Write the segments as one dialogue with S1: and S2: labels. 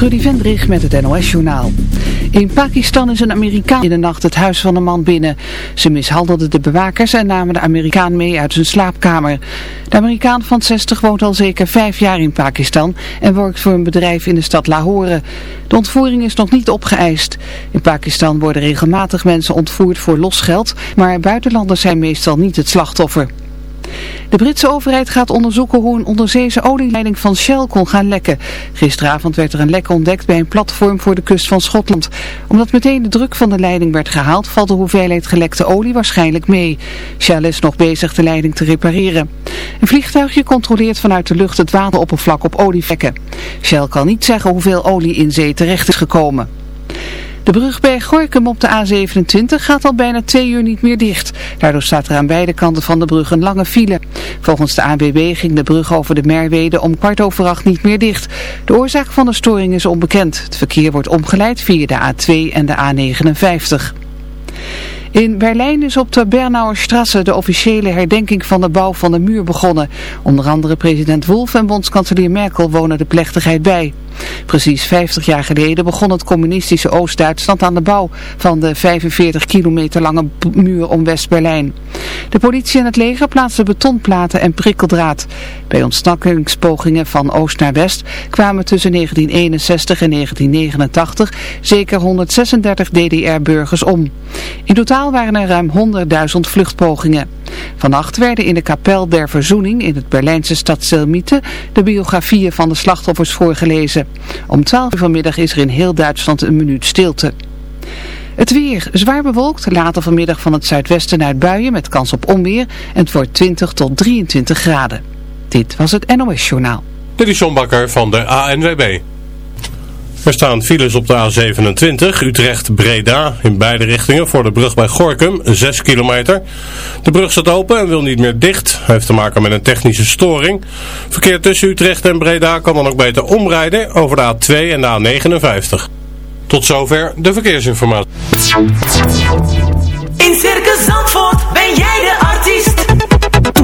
S1: Trudy Vendrich met het NOS-journaal. In Pakistan is een Amerikaan in de nacht het huis van een man binnen. Ze mishandelden de bewakers en namen de Amerikaan mee uit zijn slaapkamer. De Amerikaan van 60 woont al zeker vijf jaar in Pakistan en werkt voor een bedrijf in de stad Lahore. De ontvoering is nog niet opgeëist. In Pakistan worden regelmatig mensen ontvoerd voor losgeld, maar buitenlanders zijn meestal niet het slachtoffer. De Britse overheid gaat onderzoeken hoe een onderzeese olieleiding van Shell kon gaan lekken. Gisteravond werd er een lek ontdekt bij een platform voor de kust van Schotland. Omdat meteen de druk van de leiding werd gehaald, valt de hoeveelheid gelekte olie waarschijnlijk mee. Shell is nog bezig de leiding te repareren. Een vliegtuigje controleert vanuit de lucht het wateroppervlak op olievlekken. Shell kan niet zeggen hoeveel olie in zee terecht is gekomen. De brug bij Gorkum op de A27 gaat al bijna twee uur niet meer dicht. Daardoor staat er aan beide kanten van de brug een lange file. Volgens de ANWB ging de brug over de Merwede om kwart over acht niet meer dicht. De oorzaak van de storing is onbekend. Het verkeer wordt omgeleid via de A2 en de A59. In Berlijn is op de Bernauer Strasse de officiële herdenking van de bouw van de muur begonnen. Onder andere president Wolf en bondskanselier Merkel wonen de plechtigheid bij. Precies 50 jaar geleden begon het communistische Oost-Duitsland aan de bouw van de 45 kilometer lange muur om West-Berlijn. De politie en het leger plaatsten betonplaten en prikkeldraad. Bij ontsnakkingspogingen van oost naar west kwamen tussen 1961 en 1989 zeker 136 DDR-burgers om. In totaal waren er ruim 100.000 vluchtpogingen. Vannacht werden in de kapel der verzoening in het Berlijnse stad Selmiete de biografieën van de slachtoffers voorgelezen. Om 12 uur vanmiddag is er in heel Duitsland een minuut stilte. Het weer zwaar bewolkt, later vanmiddag van het zuidwesten uit buien met kans op onweer en het wordt 20 tot 23 graden. Dit was het NOS Journaal.
S2: Dit is John van de ANWB. Er staan files op de A27 Utrecht-Breda in beide richtingen voor de brug bij Gorkum, 6 kilometer. De brug staat open en wil niet meer dicht. Heeft te maken met een technische storing. Verkeer tussen Utrecht en Breda kan dan ook beter omrijden over de A2 en de A59. Tot zover de verkeersinformatie.
S3: In Circus Zandvoort ben jij de artiest.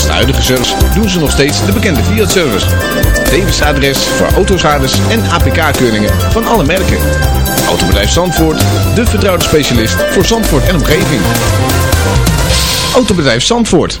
S4: Naast de huidige service doen ze nog steeds de bekende Fiat-service. Tevens adres voor autoschades en APK-keuringen van alle merken. Autobedrijf Zandvoort, de vertrouwde specialist voor Zandvoort en omgeving. Autobedrijf Zandvoort,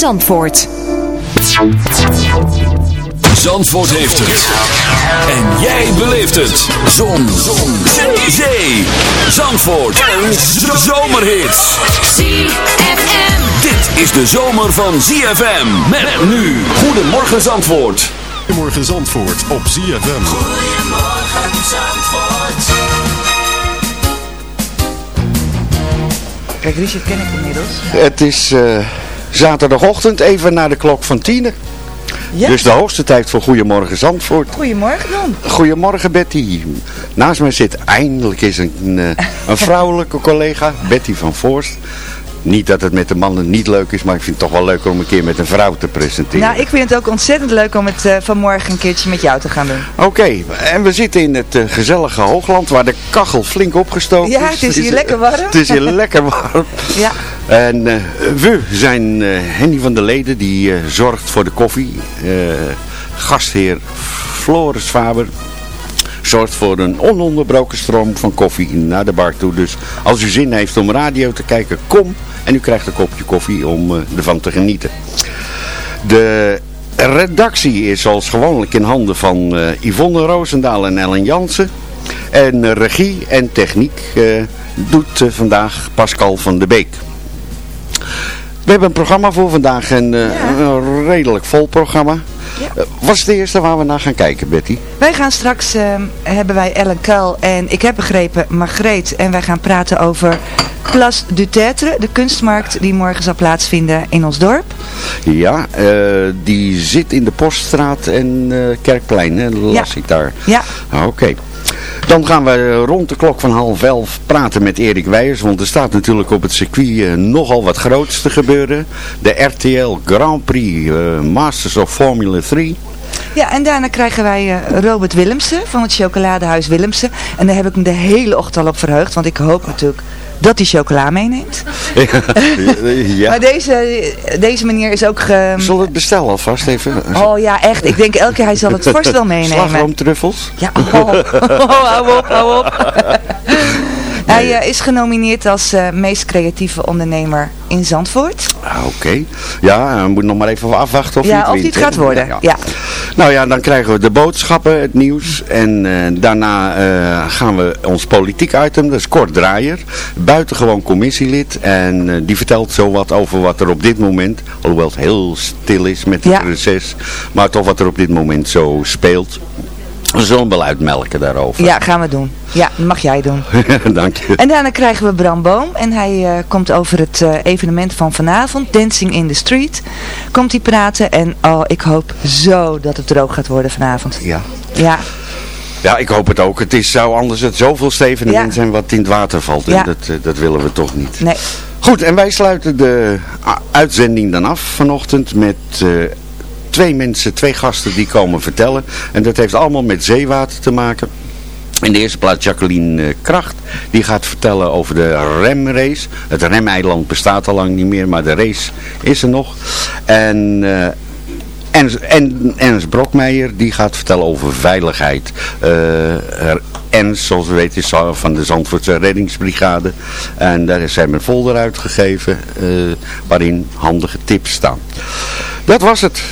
S5: Zandvoort.
S6: Zandvoort heeft het. En jij beleeft het. Zon. Zon. Zee. Zee. Zandvoort. Een zomerhit.
S3: ZFM.
S6: Dit is de zomer van ZFM. Met nu. Goedemorgen Zandvoort.
S7: Goedemorgen Zandvoort op ZFM.
S3: Goedemorgen Zandvoort.
S8: Kijk, Richard ken ik inmiddels.
S9: Het is eh, zaterdagochtend, even na de klok van tien.
S8: Ja.
S9: Dus de hoogste tijd voor Goedemorgen Zandvoort.
S8: Goedemorgen dan.
S9: Goedemorgen Betty. Naast mij zit eindelijk eens een, eh, een vrouwelijke collega, Betty van Voorst. Niet dat het met de mannen niet leuk is, maar ik vind het toch wel leuker om een keer met een vrouw te presenteren.
S8: Nou, ik vind het ook ontzettend leuk om het eh, vanmorgen een keertje met jou te gaan doen.
S9: Oké, en we zitten in het eh, gezellige Hoogland waar de kachel flink opgestoken
S8: Ja, het is hier lekker warm.
S9: Het is hier lekker warm.
S8: Ja.
S9: En eh, we zijn eh, Henny van der Leden, die eh, zorgt voor de koffie. Eh, gastheer Floris Faber zorgt voor een ononderbroken stroom van koffie naar de bar toe. Dus als u zin heeft om radio te kijken, kom en u krijgt een kopje koffie om eh, ervan te genieten. De redactie is zoals gewoonlijk in handen van eh, Yvonne Roosendaal en Ellen Jansen. En regie en techniek eh, doet vandaag Pascal van de Beek. We hebben een programma voor vandaag, eh, een redelijk vol programma. Eh, wat is de eerste waar we naar gaan kijken, Betty?
S8: Wij gaan straks, ehm, hebben wij Ellen Kuil en ik heb begrepen Margreet. En wij gaan praten over Place du Tetre, de kunstmarkt die morgen zal plaatsvinden in ons dorp.
S9: Ja, eh, die zit in de Poststraat en eh, Kerkplein, hè? las ik daar.
S8: Ja.
S9: Ah, Oké. Dan gaan we rond de klok van half elf praten met Erik Weijers. Want er staat natuurlijk op het circuit eh, nogal wat groots te gebeuren. De RTL Grand Prix Masters of Formula 3.
S8: Ja, en daarna krijgen wij eh, Robert Willemsen van het chocoladehuis Willemsen. En daar heb ik me de hele ochtend al op verheugd, want ik hoop natuurlijk dat hij chocola meeneemt.
S9: ja.
S8: Maar deze, deze meneer is ook... ge-
S9: we het bestellen alvast even?
S8: Oh ja, echt. Ik denk elke keer hij zal het vast wel meenemen.
S9: Slagroomtruffels?
S8: Ja, oh, oh, hou op, hou op. Hij eh, is genomineerd als eh, meest creatieve ondernemer in Zandvoort.
S9: Ah, Oké. Ja, we moeten nog maar even afwachten of
S8: ja,
S9: het
S8: of hij
S9: wint,
S8: het gaat worden.
S9: Ja.
S8: Ja.
S9: Nou ja, dan krijgen we de boodschappen, het nieuws. En eh, daarna eh, gaan we ons politiek item, dat is Kort Draaier. Buitengewoon commissielid. En eh, die vertelt zo wat over wat er op dit moment, alhoewel het heel stil is met het
S8: Ja.
S9: reces. Maar toch wat er op dit moment zo speelt. We zullen wel uitmelken daarover.
S8: ja, gaan we doen. Ja, mag jij doen.
S9: Dank je.
S8: En daarna krijgen we Bram Boom. En hij eh, komt over het eh, evenement van vanavond, Dancing in the Street. Komt hij praten. En oh, ik hoop zo dat het droog gaat worden vanavond.
S9: Ja.
S8: Ja,
S9: Ja, ik hoop het ook. Het is, zou anders het zoveel evenement
S8: Ja.
S9: zijn wat in het water valt. En
S8: Ja.
S9: dat, eh, dat willen we toch niet.
S8: nee.
S9: Goed, en wij sluiten de uitzending dan af vanochtend met twee mensen, twee gasten die komen vertellen. En dat heeft allemaal met zeewater te maken. In de eerste plaats Jacqueline eh, Kracht. Die gaat vertellen over de remrace. Het remeiland bestaat al lang niet meer, maar de race is er nog. En... eh, en, en Ernst Brokmeijer die gaat vertellen over veiligheid. Er- Ernst, zoals we weten, is van de Zandvoortse reddingsbrigade. En daar is hem een folder uitgegeven waarin handige tips staan. Dat was het.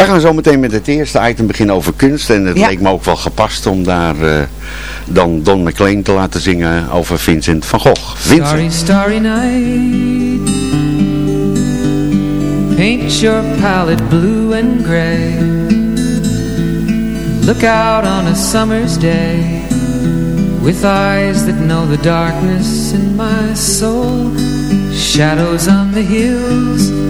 S9: We gaan zo meteen met het eerste item beginnen over kunst. En het
S8: Ja.
S9: leek me ook wel gepast om daar eh, dan Don McLean te laten zingen over Vincent van Gogh. Vincent.
S10: Starry, starry night Paint your palette blue and gray Look out on a summer's day With eyes that know the darkness in my soul Shadows on the hills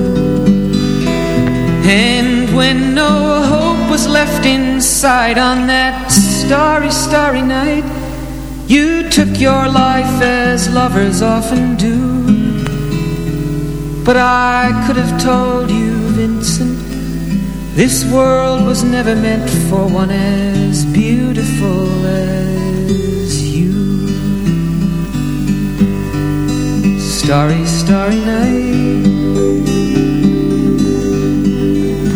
S10: And when no hope was left inside on that starry, starry night You took your life as lovers often do. But I could have told you, Vincent This world was never meant for one as beautiful as you. Starry, starry night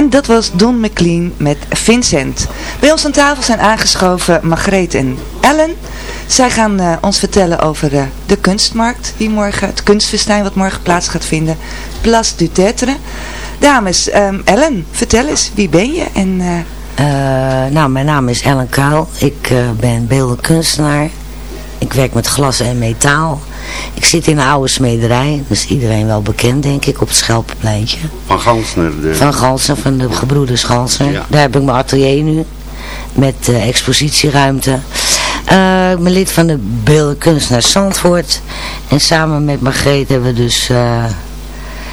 S8: En dat was Don McLean met Vincent. Bij ons aan tafel zijn aangeschoven Margreet en Ellen. Zij gaan eh, ons vertellen over eh, de kunstmarkt die morgen, het kunstfestijn wat morgen plaats gaat vinden. Place du Tetre. Dames, ehm, Ellen, vertel eens, wie ben je? En, eh,
S11: nou, mijn naam is Ellen Kuil. Ik ben beeldend kunstenaar. Ik werk met glas en metaal. Ik zit in een oude smederij. Dat is iedereen wel bekend, denk ik, op het Schelpenpleintje.
S9: Van Gansner. De...
S11: Van Gansen, van de gebroeders Gansen.
S9: Ja.
S11: Daar heb ik mijn atelier nu. Met eh, expositieruimte. Eh, ik ben lid van de beeldend kunstenaar Zandvoort. En samen met Margreet hebben we dus... eh,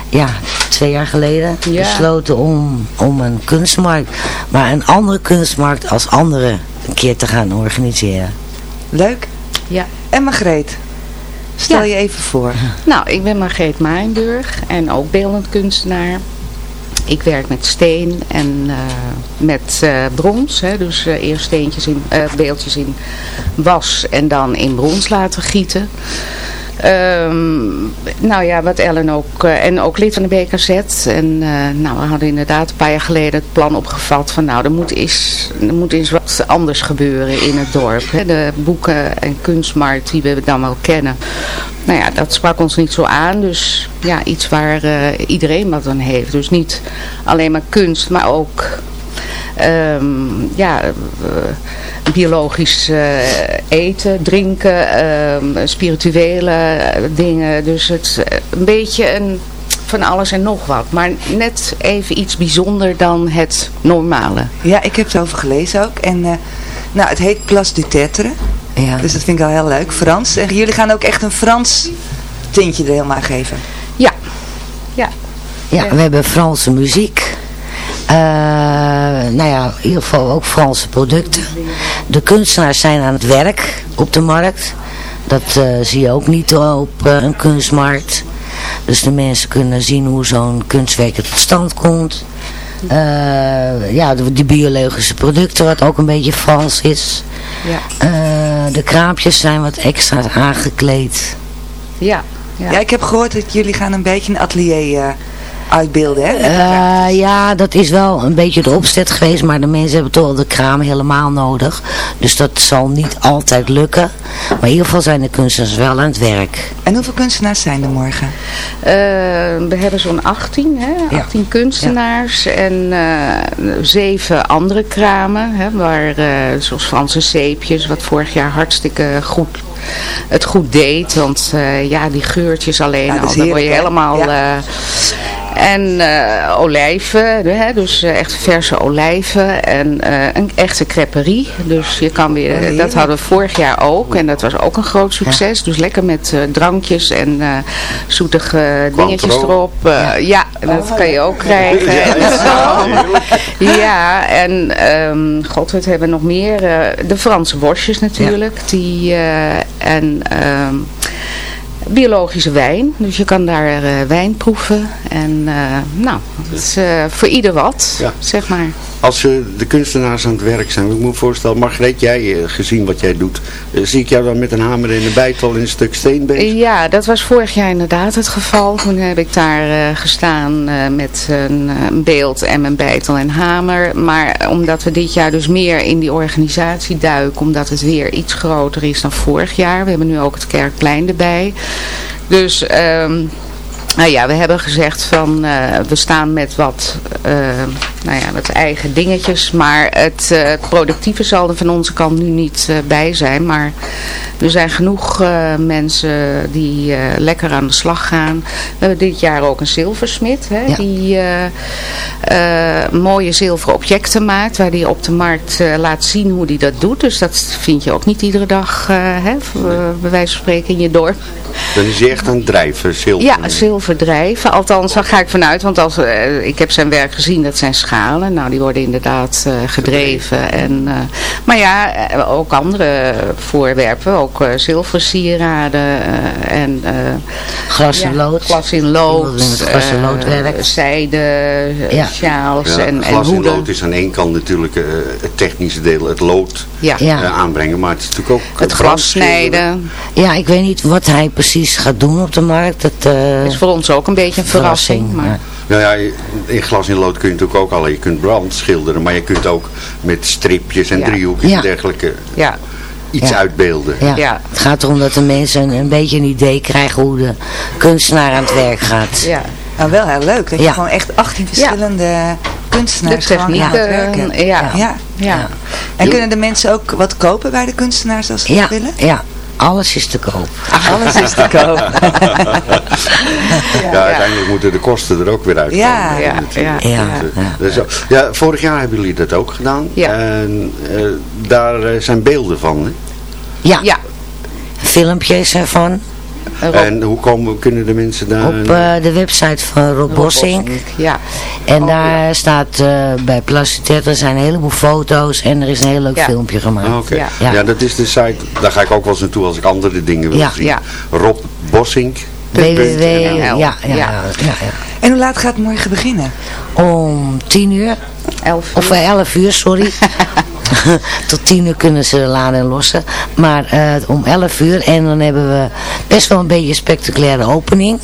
S11: ja, twee jaar geleden
S12: Ja.
S11: besloten om, om een kunstmarkt, maar een andere kunstmarkt als andere een keer te gaan organiseren.
S8: leuk.
S12: Ja.
S8: En Margreet, stel
S12: Ja.
S8: je even voor.
S12: Nou, ik ben Margreet Maaienburg en ook beeldend kunstenaar. Ik werk met steen en eh, met eh, brons. Hè, dus eh, eerst steentjes in, beeldjes in was en dan in brons laten gieten. Ehm, nou ja, wat Ellen ook, eh, en ook lid van de BKZ. En eh, nou, we hadden inderdaad een paar jaar geleden het plan opgevat van nou, er moet eens, er moet eens wat anders gebeuren in het dorp. Hè. De boeken en kunstmarkt die we dan wel kennen. Nou ja, dat sprak ons niet zo aan. Dus ja, iets waar eh, iedereen wat aan heeft. Dus niet alleen maar kunst, maar ook ehm, ja, biologisch eh, eten, drinken, ehm, spirituele eh, dingen. Dus het eh, een beetje een, van alles en nog wat. Maar net even iets bijzonder dan het normale.
S8: Ja, ik heb erover gelezen ook. En eh, nou, het heet Place du Tetre.
S11: Ja.
S8: Dus dat vind ik wel heel leuk. Frans. En jullie gaan ook echt een Frans tintje er helemaal aan geven.
S12: Ja. Ja.
S11: Ja, we hebben Franse muziek. Eh, nou ja, in ieder geval ook Franse producten. De kunstenaars zijn aan het werk op de markt. Dat eh, zie je ook niet op eh, een kunstmarkt. Dus de mensen kunnen zien hoe zo'n kunstwerk tot stand komt. Eh, ja, de, die biologische producten, wat ook een beetje Frans is.
S12: Ja.
S11: Eh, de kraampjes zijn wat extra aangekleed.
S12: Ja.
S8: Ja. ik heb gehoord dat jullie gaan een beetje een atelier eh, uitbeelden, hè?
S11: Eh, ja, dat is wel een beetje de opzet geweest, maar de mensen hebben toch wel de kraam helemaal nodig. Dus dat zal niet altijd lukken. Maar in ieder geval zijn de kunstenaars wel aan het werk.
S8: En hoeveel kunstenaars zijn er morgen?
S12: Eh, we hebben zo'n 18, hè? 18 kunstenaars en uh, zeven andere kramen, hè? waar, uh, zoals Franse Zeepjes, wat vorig jaar hartstikke goed het goed deed. Want ja, die geurtjes alleen
S8: Ja,
S12: al, dan word je helemaal...
S8: Ja.
S12: eh, en eh, olijven, hè, dus eh, echt verse olijven en eh, een echte creperie. Dus je kan weer, dat hadden we vorig jaar ook en dat was ook een groot succes. Dus lekker met eh, drankjes en eh, zoetige dingetjes erop. Eh, ja, dat kan je ook krijgen.
S9: Ja,
S12: En
S9: ja.
S12: Ja, ehm, god, wat hebben we nog meer? Eh, de Franse worstjes natuurlijk. Die, eh, en ehm, biologische wijn. Dus je kan daar eh, wijn proeven. En eh, nou, het is eh, voor ieder wat,
S9: Ja.
S12: zeg maar.
S9: Als de kunstenaars aan het werk zijn, ik moet me voorstellen, Margreet, jij gezien wat jij doet, zie ik jou dan met een hamer en een bijtel in een stuk steen bezig?
S12: Ja, dat was vorig jaar inderdaad het geval. Toen heb ik daar gestaan met een, een beeld en mijn bijtel en hamer. Maar omdat we dit jaar dus meer in die organisatie duiken, omdat het weer iets groter is dan vorig jaar. We hebben nu ook het Kerkplein erbij. Dus... ehm, nou ja, we hebben gezegd van eh, we staan met wat, eh, nou ja, met eigen dingetjes. Maar het, eh, het productieve zal er van onze kant nu niet eh, bij zijn. Maar er zijn genoeg eh, mensen die eh, lekker aan de slag gaan. We hebben dit jaar ook een zilversmid. Hè,
S11: Ja.
S12: Die eh, eh, mooie zilveren objecten maakt. Waar die op de markt eh, laat zien hoe die dat doet. Dus dat vind je ook niet iedere dag, eh, hè, bij wijze van spreken in je dorp.
S9: Dan is echt aan het drijven, zilver.
S12: Ja, zilverdrijven. Althans, daar ga ik vanuit. Want als, eh, ik heb zijn werk gezien, dat zijn schalen. Nou, die worden inderdaad eh, gedreven. En, eh, maar ja, ook andere voorwerpen. Ook eh zilveren sieraden. eh, en, eh,
S11: Glas in
S12: ja,
S11: lood.
S12: Glas in lood.
S11: Iemand met glas in lood werkt.
S12: zijde,
S11: Ja.
S12: sjaals
S9: Ja,
S12: en, en
S9: glas in lood is aan één kant natuurlijk eh, het technische deel, het lood
S12: Ja.
S11: Ja.
S9: eh, aanbrengen, maar het is natuurlijk ook
S12: Het glas snijden.
S11: Ja, ik weet niet wat hij precies gaat doen op de markt. Dat eh,
S12: is voor ons ook een beetje een verrassing. Maar,
S11: ja.
S9: Nou ja, in glas in lood kun je natuurlijk ook al, je kunt brand schilderen, maar je kunt ook met stripjes en
S12: Ja.
S9: driehoekjes
S11: Ja.
S9: en dergelijke
S12: ja.
S9: iets
S11: Ja.
S9: uitbeelden.
S11: Ja.
S12: Ja.
S11: Het gaat erom dat de mensen een, een beetje een idee krijgen hoe de kunstenaar aan het werk gaat.
S12: ja.
S8: Nou, wel heel leuk. Dat je
S11: Ja.
S8: gewoon echt 18 verschillende
S12: De
S8: kunstenaars
S12: techniek.
S8: aan het werk hebt.
S12: ja.
S8: Ja.
S12: Ja.
S8: En kunnen de mensen ook wat kopen bij de kunstenaars als ze
S11: Ja,
S8: dat willen?
S11: ja, alles is te koop.
S8: Alles is te koop.
S9: Ja, uiteindelijk moeten de kosten er ook weer uit.
S8: Ja.
S12: Ja,
S11: ja,
S9: eh, is ook- ja, vorig jaar hebben jullie dat ook gedaan.
S12: Ja.
S9: En eh, daar eh, zijn beelden van. Hè?
S11: Ja,
S12: Ja.
S11: filmpjes ervan
S12: Rob-
S9: En hoe komen, kunnen de mensen daar...
S11: op eh, de website van Rob Bossink.
S12: Ja.
S11: En
S12: Oh,
S11: daar staat eh, bij Plasticet, er zijn een heleboel foto's en er is een heel leuk
S12: Ja.
S11: filmpje gemaakt.
S9: Ah, Oké.
S12: Ja.
S9: Ja.
S11: Ja.
S9: dat is de site. Daar ga ik ook wel eens naartoe als ik andere dingen wil
S11: Ja.
S9: zien.
S12: Ja.
S9: Rob Bossink.
S11: www. Ja, ja, ja, ja,
S12: Ja.
S11: ja,
S8: En hoe laat gaat het morgen beginnen?
S11: Om tien uur,
S12: Elf
S11: of eh, elf uur, sorry. Tot tien uur kunnen ze laden en lossen. Maar eh, om elf uur en dan hebben we best wel een beetje een spectaculaire opening.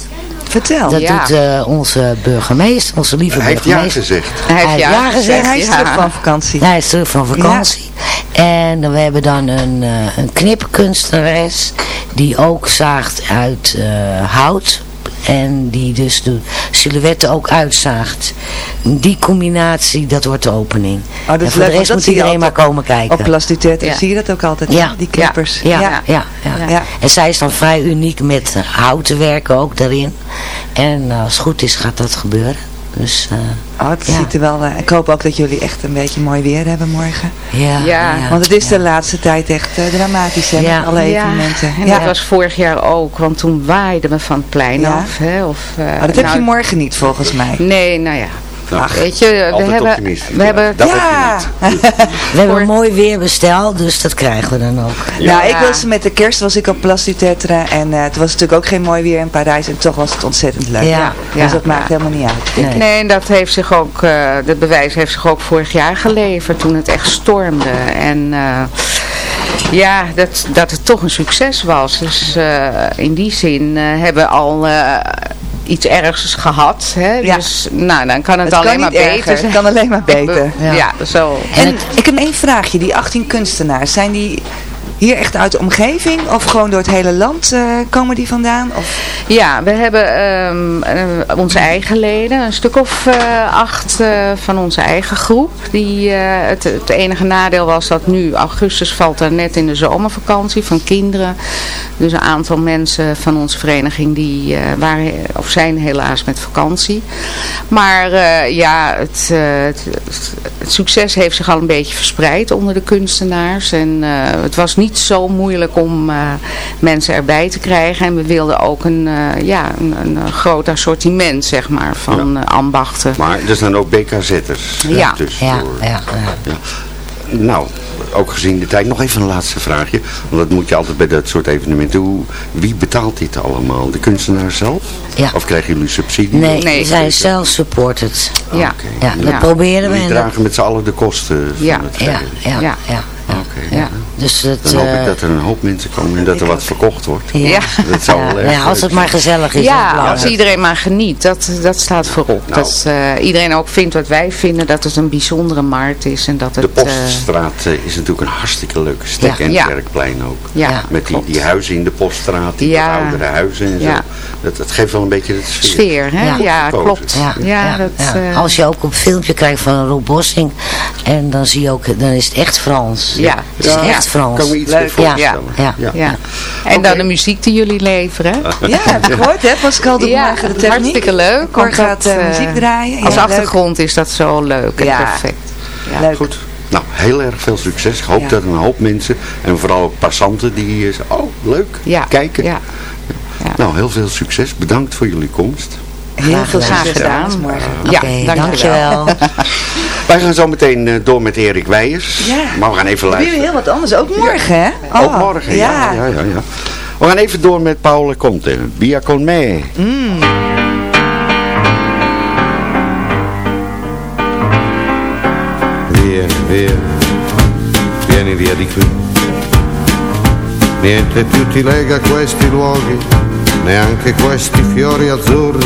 S8: Vertel.
S11: Dat
S12: Ja.
S11: doet eh, onze burgemeester, onze lieve
S9: Hij heeft ja gezegd.
S12: Hij heeft ja gezegd.
S8: hij is
S12: ja.
S8: terug van vakantie.
S11: Hij is terug van vakantie. En dan, we hebben dan een, eh, een knipkunstenares die ook zaagt uit eh, hout. En die dus de silhouetten ook uitzaagt. Die combinatie, dat wordt de opening.
S8: Oh, dat is
S11: en voor
S8: leuk,
S11: de rest moet iedereen maar komen kijken.
S8: Op Plasticet
S12: Ja.
S8: zie je dat ook altijd,
S11: Ja.
S8: die knippers.
S11: Ja, ja, ja, ja.
S8: Ja.
S11: En zij is dan vrij uniek met houten werken ook daarin. En als het goed is gaat dat gebeuren. Dus eh,
S8: Oh, het
S11: Ja.
S8: ziet er wel... eh, ik hoop ook dat jullie echt een beetje mooi weer hebben morgen.
S11: ja,
S12: Ja,
S8: Want het is de laatste tijd echt eh, dramatisch, hè,
S11: Ja.
S8: met alle
S12: Ja,
S8: evenementen.
S12: en
S8: Ja.
S12: dat was vorig jaar ook, want toen waaiden we van het plein
S8: Ja.
S12: af. Hè, of, eh,
S8: Maar dat heb
S12: nou,
S8: je morgen niet, volgens mij.
S12: Nee, nou ja.
S9: Ach,
S12: Weet je, we hebben, we hebben
S9: Dat
S8: ja!
S9: heb je niet.
S11: We hebben mooi weer besteld, dus dat krijgen we dan ook.
S8: Nou, ik
S12: Ja.
S8: was met de kerst was ik op Plastitetra en eh, het was natuurlijk ook geen mooi weer in Parijs en toch was het ontzettend leuk.
S11: Ja,
S8: dus
S12: ja,
S8: dat maakt
S12: ja.
S8: helemaal niet uit.
S11: Nee.
S12: Nee, en dat heeft zich ook, eh de bewijs heeft zich ook vorig jaar geleverd toen het echt stormde. En eh, ja, dat, dat het toch een succes was. Dus eh, in die zin eh, hebben we al eh, iets ergs gehad. Hè?
S8: Ja.
S12: Dus nou, dan kan het,
S8: Het kan
S12: alleen maar
S8: erger,
S12: beter
S8: het kan alleen maar beter.
S12: Ja,
S11: Ja.
S12: zo.
S8: En ik heb één vraagje, die 18 kunstenaars, zijn die hier echt uit de omgeving of gewoon door het hele land eh, komen die vandaan? Of?
S12: Ja, we hebben ehm, eh, onze eigen leden, een stuk of eh, acht van onze eigen groep. Die, het, het enige nadeel was dat nu augustus valt er net in de zomervakantie van kinderen. Dus een aantal mensen van onze vereniging die waren of zijn helaas met vakantie. Maar ja, het, het, succes heeft zich al een beetje verspreid onder de kunstenaars. En het was niet zo moeilijk om eh, mensen erbij te krijgen. En we wilden ook een, eh, ja, een, een groot assortiment zeg maar, van eh, ambachten.
S9: Maar er zijn ook BKZ'ers
S12: Ja.
S9: tussendoor.
S11: Ja, ja,
S9: Ja. Nou, ook gezien de tijd, nog even een laatste vraagje. Want dat moet je altijd bij dat soort evenementen. Hoe, wie betaalt dit allemaal? De kunstenaar zelf?
S11: Ja.
S9: Of krijgen jullie subsidie?
S11: Nee, we zijn self-supported.
S12: Ja.
S11: Ja, dat
S12: Ja.
S11: proberen we.
S9: Jullie dragen met z'n allen de kosten van
S12: Ja.
S9: het
S11: Ja,
S9: geheel.
S11: ja, ja. ja,
S9: Oké.
S11: Dus het,
S9: Dan hoop ik
S11: eh,
S9: dat er een hoop mensen komen en dat er wat verkocht wordt.
S11: Ja.
S9: Dat zou wel
S11: Ja,
S9: erg
S11: ja, als het maar gezellig is.
S12: Ja, als iedereen maar geniet, dat, dat staat voorop.
S9: Nou.
S12: Dat eh, iedereen ook vindt wat wij vinden, dat het een bijzondere markt is. En dat
S9: De
S12: het, eh,
S9: Poststraat is natuurlijk een hartstikke leuke stek.
S12: Ja.
S9: En
S12: Ja.
S9: het Kerkplein ook.
S12: Ja,
S9: Met die, die huizen in de Poststraat, die oudere huizen en zo.
S12: Ja.
S9: Dat, dat geeft wel een beetje de sfeer.
S12: sfeer, hè?
S11: Ja.
S12: Klopt. Ja,
S11: Ja,
S12: dat,
S11: ja.
S12: eh,
S11: Als je ook op filmpje krijgt van Rob Bossing, en dan zie je ook, dan is het echt Frans.
S12: Ja.
S11: Het is
S12: Ja.
S11: echt Frans.
S9: Kan me iets
S12: Leuk.
S9: voorstellen.
S11: Ja.
S9: Ja.
S12: ja. En dan de muziek die jullie leveren.
S8: Ja, heb ik gehoord hè, Pascal doet
S12: Ja,
S8: de techniek.
S12: hartstikke leuk.
S8: Cor
S12: want
S8: gaat
S12: dat,
S8: eh,
S12: eh,
S8: muziek draaien.
S12: Als
S8: Ja,
S12: achtergrond is dat zo leuk en
S8: Ja.
S12: perfect.
S8: Leuk. leuk.
S9: Goed. Nou, heel erg veel succes. Ik hoop
S8: Ja.
S9: dat een hoop mensen, en vooral ook passanten die hier zeggen, oh leuk,
S12: Ja.
S9: kijken.
S12: Ja.
S9: Nou, heel veel succes. Bedankt voor jullie komst.
S8: Heel veel
S12: Graag gedaan.
S8: morgen.
S12: Ja,
S11: Oké,
S12: dankjewel.
S11: dankjewel.
S9: Wij gaan zo meteen eh, door met Erik Weijers.
S8: Ja.
S9: Maar we gaan even luisteren.
S8: heel wat anders, ook morgen hè?
S9: Ook
S8: Oh,
S9: morgen, ja. Ja, ja, ja. We gaan even door met Paul Conte. Via con me.
S13: Vieni, via, vieni via di qui. Niente più ti lega questi luoghi, neanche questi fiori azzurri.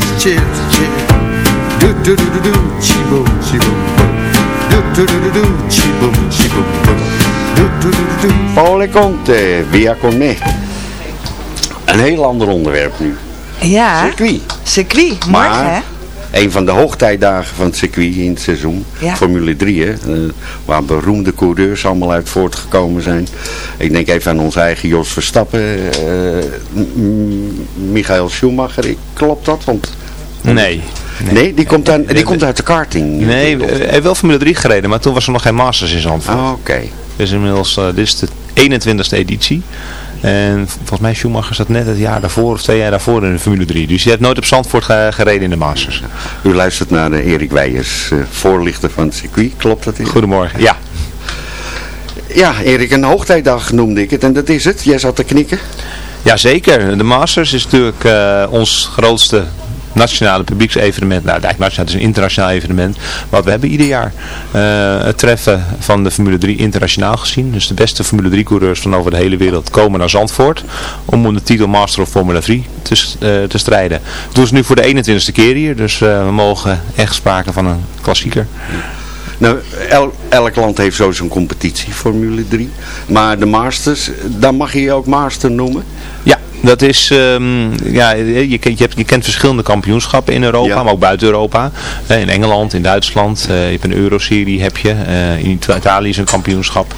S13: chips, chips. Do do do do do, chiboom, chiboom, boom. Do do do do do, chiboom, chiboom, boom. Do do do do do.
S9: Paul Conte, via con me. Een heel ander onderwerp nu.
S8: Ja,
S9: Circuit.
S8: circuit, morgen hè?
S9: Maar een van de hoogtijdagen van het circuit in het seizoen.
S8: Ja.
S9: Formule 3, hè, eh, waar beroemde coureurs allemaal uit voortgekomen zijn. Ik denk even aan onze eigen Jos Verstappen, M- Michael Schumacher. Ik- Klopt dat? Want...
S14: Nee.
S9: Nee, die, komt, aan, die komt uit de karting.
S14: Nee, hij heeft wel Formule 3 gereden, maar toen was er nog geen Masters in Zandvoort.
S9: Ah, oké.
S14: Dus inmiddels, eh, dit is de 21ste editie. En volgens mij Schumacher zat net het jaar daarvoor of twee jaar daarvoor in de Formule 3. Dus hij heeft nooit op Zandvoort ge- gereden in de Masters.
S9: U luistert naar eh, Erik Weijers, eh, voorlichter van het circuit. Klopt dat? Erik?
S14: Goedemorgen. Ja.
S9: Ja, Erik, een hoogtijdag noemde ik het. En dat is het. Jij zat te knikken.
S14: Jazeker, de Masters is natuurlijk ons grootste nationale publieksevenement. Nou, eigenlijk nationaal, het is een internationaal evenement. Wat we hebben ieder jaar eh, het treffen van de Formule 3 internationaal gezien. Dus de beste Formule 3 coureurs van over de hele wereld komen naar Zandvoort. Om om de titel Master of Formula 3 te, eh, te strijden. Dat doen ze nu voor de 21ste keer hier. Dus eh, we mogen echt sprake van een klassieker.
S9: Nou, el- elk land heeft zo zijn competitie, Formule 3. Maar de Masters, daar mag je je ook Master noemen.
S14: Ja, dat is, ehm, ja, je, kent, je, hebt, je kent verschillende kampioenschappen in Europa, maar ook buiten Europa. Eh, In Engeland, in Duitsland, eh, je hebt een Euroserie heb je. Eh, in Ita- Italië is een kampioenschap.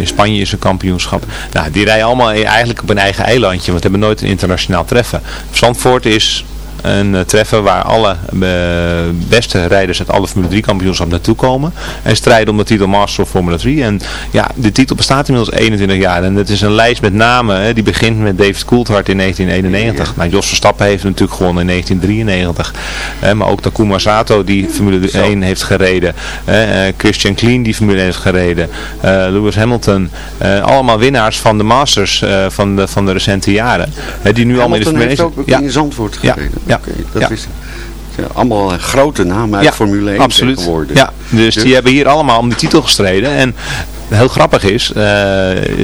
S14: In Spanje is een kampioenschap. Nou, die rijden allemaal eigenlijk op een eigen eilandje, want we hebben nooit een internationaal treffen. Zandvoort is een eh, treffen waar alle eh, beste rijders uit alle Formule 3 kampioenschap naartoe komen. En strijden om de titel Master of Formula 3. En ja, de titel bestaat inmiddels 21 jaar. En het is een lijst met namen. Hè, die begint met David Coulthard in 1991. Nou, Jos Verstappen heeft natuurlijk gewonnen in 1993. Hè, maar ook Takuma Sato die Formule 1 heeft gereden. eh, Christian Klein die Formule 1 heeft gereden. eh, Lewis Hamilton. eh, allemaal winnaars van de Masters eh, van, de, van de recente jaren. Die nu allemaal in de Formule
S9: heeft
S14: 1
S9: ook in Zandvoort gereden.
S14: ja,
S9: Oké, dat
S14: ja.
S9: Ja, allemaal eh, grote namen uit
S14: Ja,
S9: Formule 1
S14: absoluut.
S9: tegenwoordig.
S14: Ja, dus, die hebben hier allemaal om de titel gestreden. En heel grappig is, eh,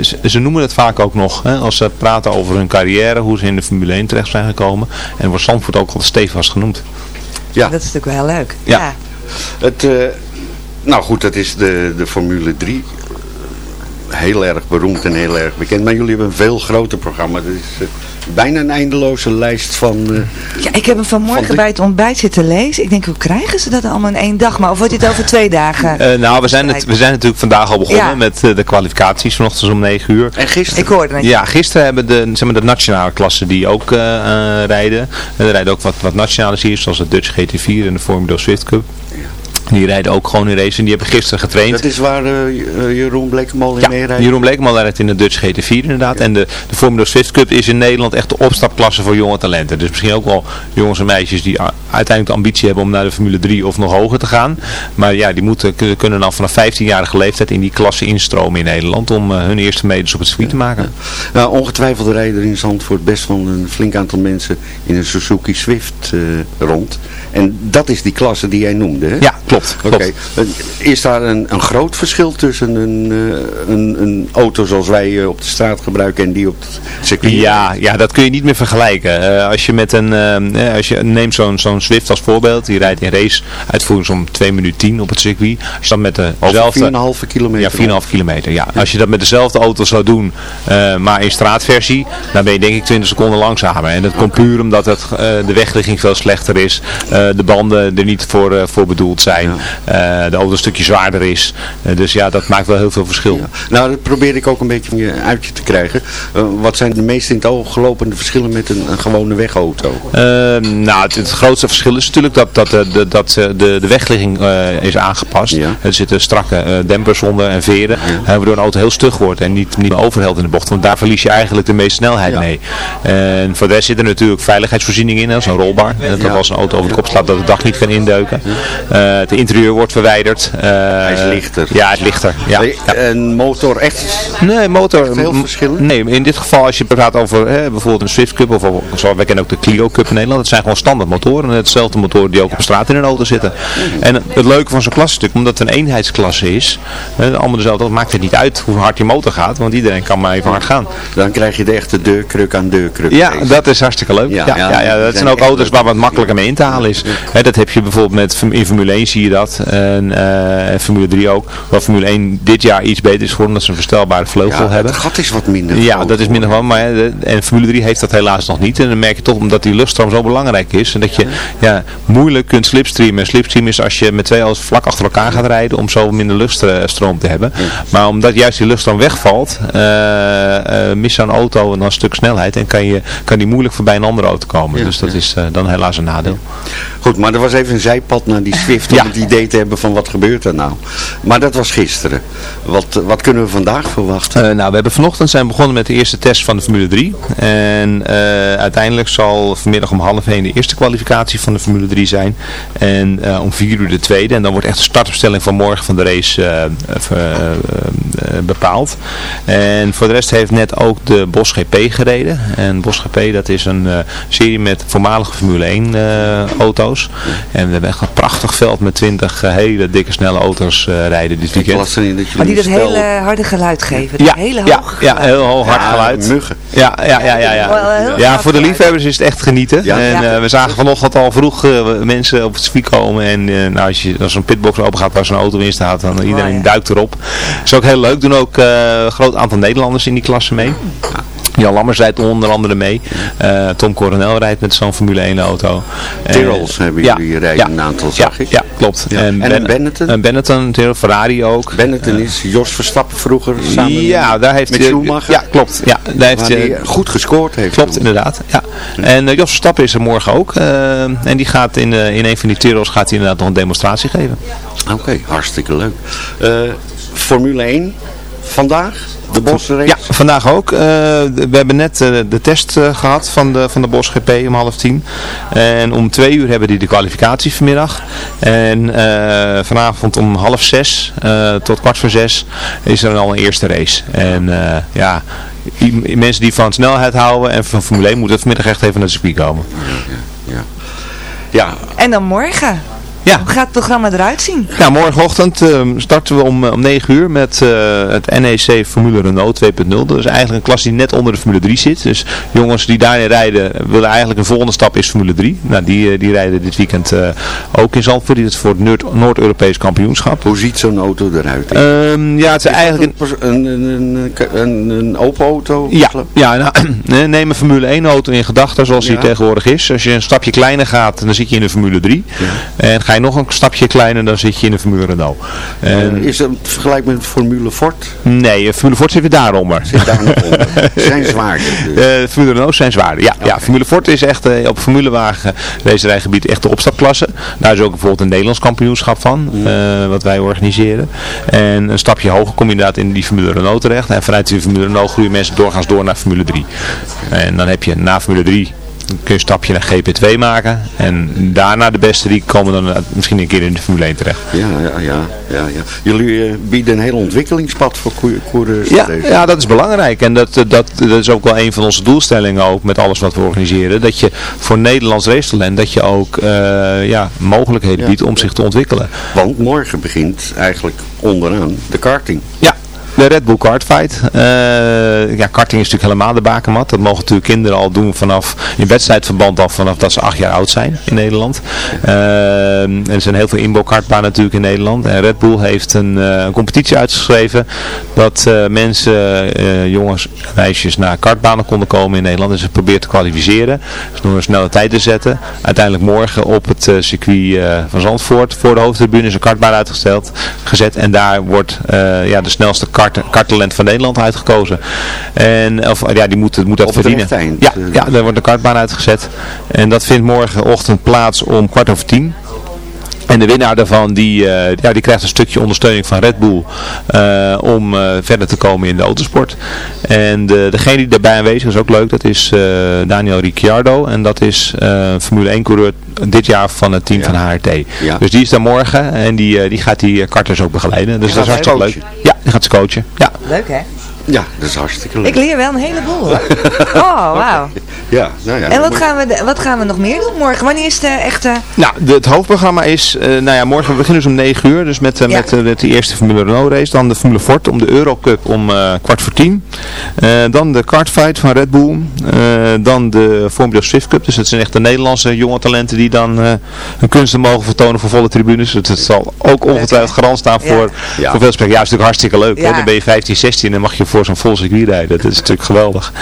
S14: ze, ze noemen het vaak ook nog, hè, als ze praten over hun carrière, hoe ze in de Formule 1 terecht zijn gekomen. En wordt Zandvoort ook al stevast genoemd.
S9: Ja.
S8: Dat is natuurlijk wel heel leuk.
S14: Ja.
S9: Het, eh, nou goed, dat is de, de Formule 3. Heel erg beroemd en heel erg bekend. Maar jullie hebben een veel groter programma. Dat is eh, bijna een eindeloze lijst van... eh,
S8: Ja, ik heb hem vanmorgen
S9: Van de-
S8: bij het ontbijt zitten lezen. Ik denk, hoe krijgen ze dat allemaal in één dag? Maar of wordt dit over twee dagen?
S14: Eh, nou, we zijn, het, we zijn natuurlijk vandaag al begonnen
S8: Ja.
S14: met de kwalificaties vanochtend om 9 uur.
S9: En gisteren?
S8: Ik hoorde het.
S14: Ja, gisteren hebben de, zeg maar, de nationale klassen die ook eh, eh, rijden. En er rijden ook wat, wat nationales hier, zoals de Dutch GT4 en de Formula Swift Cup. Die rijden ook gewoon in race en die hebben gisteren getraind.
S9: dat is waar eh, eh, Jeroen Blekemolen in
S14: Ja,
S9: meerijdt.
S14: Jeroen Bleekman rijdt in de Dutch GT4 inderdaad. En de, de Formula Swift Cup is in Nederland echt de opstapklasse voor jonge talenten. Dus misschien ook wel jongens en meisjes die uiteindelijk de ambitie hebben om naar de Formule 3 of nog hoger te gaan. Maar ja, die moeten, kun- kunnen dan vanaf 15-jarige leeftijd in die klasse instromen in Nederland om eh, hun eerste medes op het circuit te maken.
S9: Nou, ongetwijfeld rijden er in Zandvoort best wel een flink aantal mensen in een Suzuki Swift rond. En dat is die klasse die jij noemde, hè?
S14: Ja, klopt.
S9: Oké. Eh, Is daar een, een groot verschil tussen een, eh, een, een auto zoals wij eh, op de straat gebruiken en die op het circuit?
S14: Ja, ja, dat kun je niet meer vergelijken. Eh, als je met een, eh, eh, als je neemt zo'n zo'n Swift als voorbeeld, die rijdt in race uitvoering om 2 minuten 10 op het circuit. Als je dat met dezelfde...
S9: Over 4,5 kilometer.
S14: Ja, 4,5 kilometer. Ja. Als je dat met dezelfde auto zou doen, maar in straatversie, dan ben je denk ik 20 seconden langzamer. En dat komt puur omdat het, de wegligging veel slechter is, de banden er niet voor, voor bedoeld zijn, eh, de auto een stukje zwaarder is. Eh, dus ja, dat maakt wel heel veel verschil.
S9: Nou, dat probeer ik ook een beetje van je uit je te krijgen. Eh, wat zijn de meest in het oog gelopende verschillen met een, een gewone wegauto?
S14: Eh, nou, het, het grootste verschil is natuurlijk dat, dat, de, dat de, de wegligging is aangepast. Er zitten strakke dempers onder en veren, waardoor een auto heel stug wordt en niet, niet meer overhelt in de bocht. Want daar verlies je eigenlijk de meeste snelheid mee. En voor de rest zit er natuurlijk veiligheidsvoorziening in, is een rolbar. Dat als een auto over de kop slaat dat het dak niet kan indeuken. Eh, het interieur wordt verwijderd. Hij
S9: is lichter.
S14: Ja, het is lichter. Ja. ja.
S9: Een motor echt...
S14: Nee, motor.
S9: heel verschillend?
S14: Nee, in dit geval als je praat over hè, bijvoorbeeld een Swift Cup of zoals wij kennen ook de Clio Cup in Nederland. Het zijn gewoon standaard motoren. Hetzelfde motoren die ook op straat in een auto zitten. En het leuke van zo'n natuurlijk, omdat het een eenheidsklasse is, hè, allemaal dezelfde, dat maakt het niet uit hoe hard je motor gaat, want iedereen kan maar even hard gaan.
S9: Dan krijg je de echte deurkruk aan deurkruk.
S14: Ja, dat is hartstikke leuk. Ja,
S9: Ja,
S14: ja, dat
S9: zijn
S14: ook auto's waar wat makkelijker mee in te halen is. Hè, dat heb je bijvoorbeeld met, in Formule 1 zie zie je dat. En, eh, en Formule 3 ook. Waar Formule 1 dit jaar iets beter is geworden omdat ze een verstelbare vleugel
S9: Ja,
S14: hebben.
S9: het gat is wat minder
S14: Ja,
S9: groot
S14: dat is minder gewoon. Maar de- en Formule 3 heeft dat helaas nog niet. En dan merk je toch omdat die luchtstroom zo belangrijk is. En dat je ja, moeilijk kunt slipstreamen. En slipstream is als je met twee auto's vlak achter elkaar gaat rijden om zo minder luchtstroom te hebben. Maar omdat juist die luchtstroom wegvalt, eh, eh, mist zo'n auto dan een stuk snelheid. En kan, je, kan die moeilijk voorbij een andere auto komen. dus dat is eh, dan helaas een nadeel.
S9: Goed, maar er was even een zijpad naar die Swift om het idee te hebben van wat gebeurt er nou. Maar dat was gisteren. Wat, wat kunnen we vandaag verwachten?
S14: Eh, nou, we hebben vanochtend zijn begonnen met de eerste test van de Formule 3. En eh, uiteindelijk zal vanmiddag om half 1 de eerste kwalificatie van de Formule 3 zijn. En eh, om 4 uur de tweede. En dan wordt echt de startopstelling van morgen van de race bepaald. En voor de rest heeft net ook de Bosch GP gereden. En Bosch GP dat is een serie met voormalige Formule 1 eh, auto's. En we hebben echt een prachtig veld met 20 eh, hele dikke snelle auto's eh, rijden dit weekend.
S8: Maar die dat hele harde geluid geven. Dat
S14: Ja,
S8: hele
S14: ja,
S8: hoog.
S14: ja, heel hoog hard
S9: Ja,
S14: geluid.
S9: muggen.
S14: Ja, ja, ja, ja. Ja, ja voor de liefhebbers is het echt genieten.
S9: Ja.
S14: En eh, we zagen vanochtend al vroeg eh, mensen op het circuit komen. En eh, nou, als, je, als zo'n pitbox open gaat waar zo'n auto in staat, dan iedereen
S8: ja.
S14: duikt erop. is ook heel leuk. Doen ook eh, een groot aantal Nederlanders in die klasse mee. Jan Lammers rijdt onder andere mee. Eh, Tom Coronel rijdt met zo'n Formule 1 auto.
S9: Tyrrells hebben
S14: ja,
S9: jullie rijden
S14: ja,
S9: een aantal,
S14: ja,
S9: zag ik.
S14: Ja, klopt.
S9: Ja. En
S14: Ben-
S9: een Benetton?
S14: Een Benetton, Ferrari ook.
S9: Benetton is Jos Verstappen vroeger samen
S14: ja, daar heeft
S9: met Schumacher.
S14: Ja, klopt. Ja, daar heeft hij-
S9: hij goed gescoord heeft.
S14: Klopt,
S9: toen.
S14: inderdaad. Ja. En uh, Jos Verstappen is er morgen ook. eh, en die gaat in, eh, in een van die Tyrrells gaat hij inderdaad nog een demonstratie geven.
S9: Oké, hartstikke leuk. Eh, Formule 1, vandaag, de Bosse
S14: Ja, vandaag ook. Eh, we hebben net eh, de test eh, gehad van de, van de Bosch GP om half tien. En om twee uur hebben die de kwalificatie vanmiddag. En eh, vanavond om half zes eh, tot kwart voor zes is er al een eerste race. En eh, ja, mensen die van snelheid houden en van Formule 1 moeten vanmiddag echt even naar het circuit komen.
S9: Ja. ja.
S8: En dan morgen.
S14: Ja.
S8: Hoe gaat het programma eruit zien?
S14: Nou, morgenochtend eh, starten we om, eh, om 9 uur met eh, het NEC Formule Renault 2.0. Dat is eigenlijk een klas die net onder de Formule 3 zit. Dus jongens die daarin rijden willen eigenlijk een volgende stap is Formule 3. Nou, die, eh, die rijden dit weekend eh, ook in Zandvoort. Dit is voor het Noord- Noord-Europees kampioenschap.
S9: Hoe ziet zo'n auto eruit?
S14: Ehm, ja, het is eigenlijk...
S9: Een, een, een, een, een open auto?
S14: Ja, ja nou, neem een Formule 1 auto in gedachten zoals die
S9: Ja.
S14: tegenwoordig is. Als je een stapje kleiner gaat, dan zit je in de Formule 3. En ga je nog een stapje kleiner, dan zit je in de Formule Renault. En,
S9: Eh, is dat vergelijkbaar met Formule Ford?
S14: Nee, eh, Formule Ford zit weer daaronder.
S9: Zit daar nog onder. Zijn zwaarder dus.
S14: Eh, Formule Renault zijn zwaarder. Ja, ja, Formule Ford is echt op formulewagen racerijgebied echt de opstapklasse. Daar is ook bijvoorbeeld een Nederlands kampioenschap van, wat wij organiseren. En een stapje hoger kom je inderdaad in die Formule Renault terecht. En vanuit die Formule Renault groeien mensen doorgaans door naar Formule 3. En dan heb je na Formule 3 kun je een stapje naar GP2 maken. En daarna de beste die komen dan eh, misschien een keer in de Formule 1 terecht.
S9: Ja, ja, ja, ja, ja. Jullie eh, bieden een heel ontwikkelingspad voor coureurs.
S14: Ja,
S9: deze.
S14: ja, dat is belangrijk. En dat, dat, dat is ook wel een van onze doelstellingen ook met alles wat we organiseren. Dat je voor Nederlands racetalent, dat je ook eh, ja, mogelijkheden
S9: Ja.
S14: biedt om zich te ontwikkelen.
S9: Want morgen begint eigenlijk onderaan de karting.
S14: Ja. De Red Bull Kart Fight. Eh, ja, karting is natuurlijk helemaal de bakermat. Dat mogen natuurlijk kinderen al doen vanaf in wedstrijdverband af vanaf dat ze acht jaar oud zijn in Nederland. Eh, en er zijn heel veel inbouwkartbanen natuurlijk in Nederland. En Red Bull heeft een, eh, een competitie uitgeschreven dat eh, mensen, eh, jongens en meisjes naar kartbanen konden komen in Nederland. Dus ze probeert te kwalificeren. Dus door een snelle tijd te zetten. Uiteindelijk morgen op het eh, circuit eh, van Zandvoort voor de hoofdtribune is een kartbaan uitgesteld, gezet. En daar wordt eh, ja, de snelste karttalent van Nederland uitgekozen. En, of, ja, die moet, moet dat
S9: Op
S14: verdienen.
S9: eind,
S14: Ja,
S9: eh.
S14: ja, daar wordt een kartbaan uitgezet. En dat vindt morgenochtend plaats om kwart over tien. En de winnaar daarvan, die, eh, ja, die krijgt een stukje ondersteuning van Red Bull eh, om verder te komen in de autosport. En de, degene die daarbij aanwezig is, ook leuk, dat is Daniel Ricciardo. En dat is Formule 1 coureur dit jaar van het team van HRT.
S9: Ja.
S14: Dus die is daar morgen en die, die gaat die karters ook begeleiden. Dus dat is hartstikke leuk. Gaat ze coachen. Ja.
S8: Leuk hè?
S9: Ja, dat is hartstikke leuk.
S8: Ik leer wel een heleboel hoor. Oh, wauw.
S9: Ja, nou ja.
S8: En wat gaan, we, de- wat gaan we nog meer doen morgen? Wanneer is de echte...
S14: Nou, de- het hoofdprogramma is, eh, nou ja, morgen we beginnen dus om 9 uur, dus met, eh,
S8: Ja.
S14: met, eh, met de eerste Formule Renault race. Dan de Formule Ford om de Eurocup om eh, kwart voor tien. Eh, dan de kartfight van Red Bull. Eh, dan de Formula Swift Cup, dus dat zijn echt de Nederlandse jonge talenten die dan eh, hun kunsten mogen vertonen voor volle tribunes. Het, het zal ook ongetwijfeld garant staan voor,
S9: Ja.
S14: voor veel spreken. Ja, het is natuurlijk hartstikke leuk. Hè? Dan ben je 15, 16 en mag je voor zo'n vol circuit rijden. Dat is natuurlijk geweldig.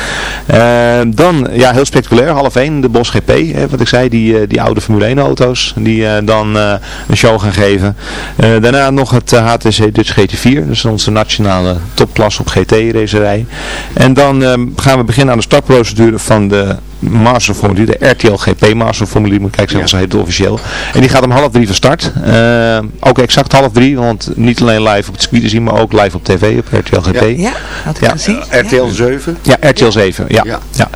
S14: Eh, dan, ja, heel spectaculair, half 1, de Bosch GP. Hè, wat ik zei, die, eh, die oude Formule 1 auto's die eh, dan eh, een show gaan geven. Daarna nog het HTC Dutch GT4, dus onze nationale topklas op GT-racerij. En dan eh, gaan we beginnen aan de startprocedure van de Master Formule, de RTL GP Master Formule, moet ik kijken zeggen, zo heet het officieel. En die gaat om half drie van start. Eh, ook exact half drie, want niet alleen live op het circuit te zien, maar ook live op tv, op RTL GP.
S8: Ja, had ik
S14: Ja.
S8: gezien.
S9: RTL 7.
S14: Ja, RTL 7. Ja.
S9: Ja.
S14: Ja.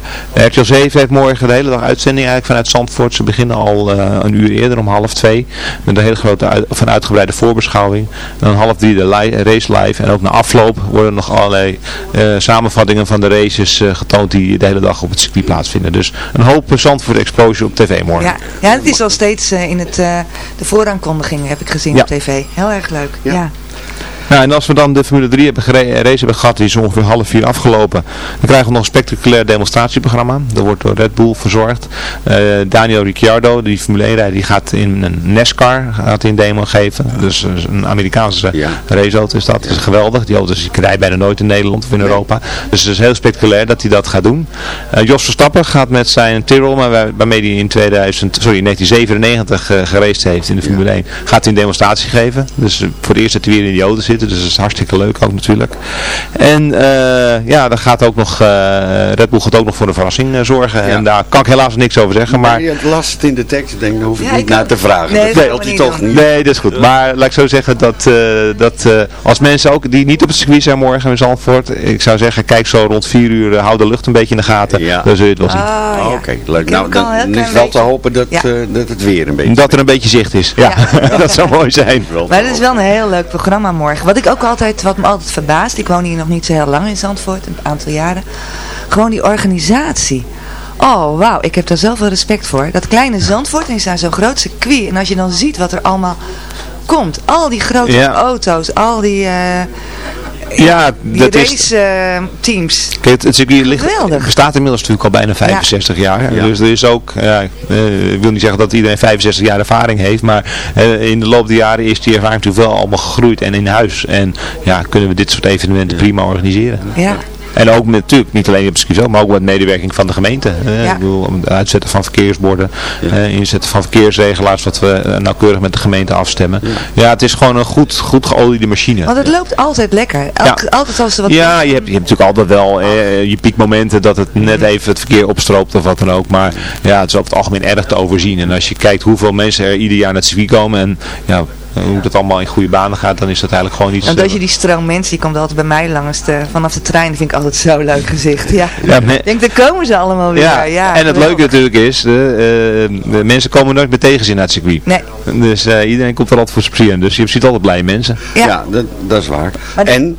S14: RTL 7 heeft morgen de hele dag uitzending eigenlijk vanuit Zandvoort. Ze beginnen al eh, een uur eerder, om half twee. Met een hele grote, uit, of een uitgebreide voorbeschouwing. En dan half drie de li- race live. En ook na afloop worden nog allerlei eh, samenvattingen van de races eh, getoond die de hele dag op het circuit plaatsvinden. Dus een hoop Zandvoort exposure op tv morgen.
S8: Ja, ja het is al steeds eh, in het, eh, de vooraankondigingen heb ik gezien
S14: Ja.
S8: op tv. Heel erg leuk. Ja.
S14: Nou, en als we dan de Formule 3 hebben gere- race hebben gehad, die is ongeveer half vier afgelopen, dan krijgen we nog een spectaculair demonstratieprogramma. Dat wordt door Red Bull verzorgd. Eh, Daniel Ricciardo, die Formule 1 rijder, die gaat in een NASCAR gaat hij een demo geven. Dus eh, een Amerikaanse raceauto is dat. Dat is geweldig. Die auto's rijden bijna nooit in Nederland of in Europa. Dus het is heel spectaculair dat hij dat gaat doen. Eh, Jos Verstappen gaat met zijn Tyrrell, maar waarmee hij in 2000, sorry, in 1997 uh, heeft in de Formule 1, gaat hij een demonstratie geven. Dus eh, voor het eerst dat hij weer in die auto zitten. Dus dat is hartstikke leuk ook natuurlijk. En eh, ja, dan gaat ook nog, eh, Red Bull gaat ook nog voor een verrassing eh, zorgen. En daar kan ik helaas niks over zeggen. Maar
S9: Maar je las het in de tekst, ik denk, daar hoef ik
S8: Ja,
S9: niet
S8: ik
S9: naar te vragen.
S8: Nee,
S9: dat geldt hij toch niet.
S14: Nee, dat is goed. Maar laat ik zo zeggen dat, eh, dat eh, als mensen ook die niet op het circuit zijn morgen in Zandvoort, ik zou zeggen kijk zo rond 4 uur, hou de lucht een beetje in de gaten.
S9: Ja.
S14: Dan zul je het wel zien.
S8: Ah, ja.
S9: Oké, leuk.
S8: Ik
S9: Nou, dan is wel te hopen dat,
S8: Ja.
S9: eh, dat het weer een beetje...
S14: Dat er een beetje zicht is. Ja, dat zou mooi zijn.
S8: Maar het is wel een heel leuk programma morgen. Wat ik ook altijd, wat me altijd verbaast, ik woon hier nog niet zo heel lang in Zandvoort, een aantal jaren. Gewoon die organisatie. Oh, wauw, ik heb daar zoveel respect voor. Dat kleine Zandvoort is daar zo'n groot circuit. En als je dan ziet wat er allemaal komt. Al die grote
S14: Ja.
S8: auto's, al die, eh
S14: Ja,
S8: die
S14: dat is...
S8: race eh, teams.
S14: Kijk, het, het circuit ligt,
S8: Geweldig.
S14: bestaat inmiddels natuurlijk al bijna 65 jaar.
S9: Ja.
S14: Dus er is ook, ja, eh, ik wil niet zeggen dat iedereen 65 jaar ervaring heeft, maar eh, in de loop der jaren is die ervaring natuurlijk wel allemaal gegroeid en in huis. En ja, kunnen we dit soort evenementen prima organiseren.
S8: Ja.
S14: En ook met, natuurlijk niet alleen op het circuit, maar ook met medewerking van de gemeente. Eh,
S8: Ja.
S14: Ik bedoel, het uitzetten van verkeersborden, eh, inzetten van verkeersregelaars, wat we eh, nauwkeurig met de gemeente afstemmen. Ja, het is gewoon een goed, goed geoliede machine.
S8: Want het loopt altijd lekker. Elk, Altijd als er wat...
S14: Ja, je hebt, je hebt natuurlijk altijd wel eh, je piekmomenten dat het net even het verkeer opstroopt of wat dan ook. Maar ja, het is over het algemeen erg te overzien. En als je kijkt hoeveel mensen er ieder jaar naar het circuit komen en ja, hoe dat allemaal in goede banen gaat, dan is dat eigenlijk gewoon iets...
S8: Want als
S14: eh,
S8: je die stroom mensen, die komt altijd bij mij langs de, vanaf de trein, vind ik altijd zo'n leuk gezicht. Ja,
S14: Ja, me-
S8: ik denk, daar komen ze allemaal weer.
S14: ja,
S8: Ja,
S14: en het leuke natuurlijk is, de, eh, de mensen komen nooit met tegenzin naar het circuit.
S8: Nee.
S14: Dus eh, iedereen komt er altijd voor zijn plezier. Dus je ziet altijd blije mensen.
S9: Ja, dat, dat is waar. En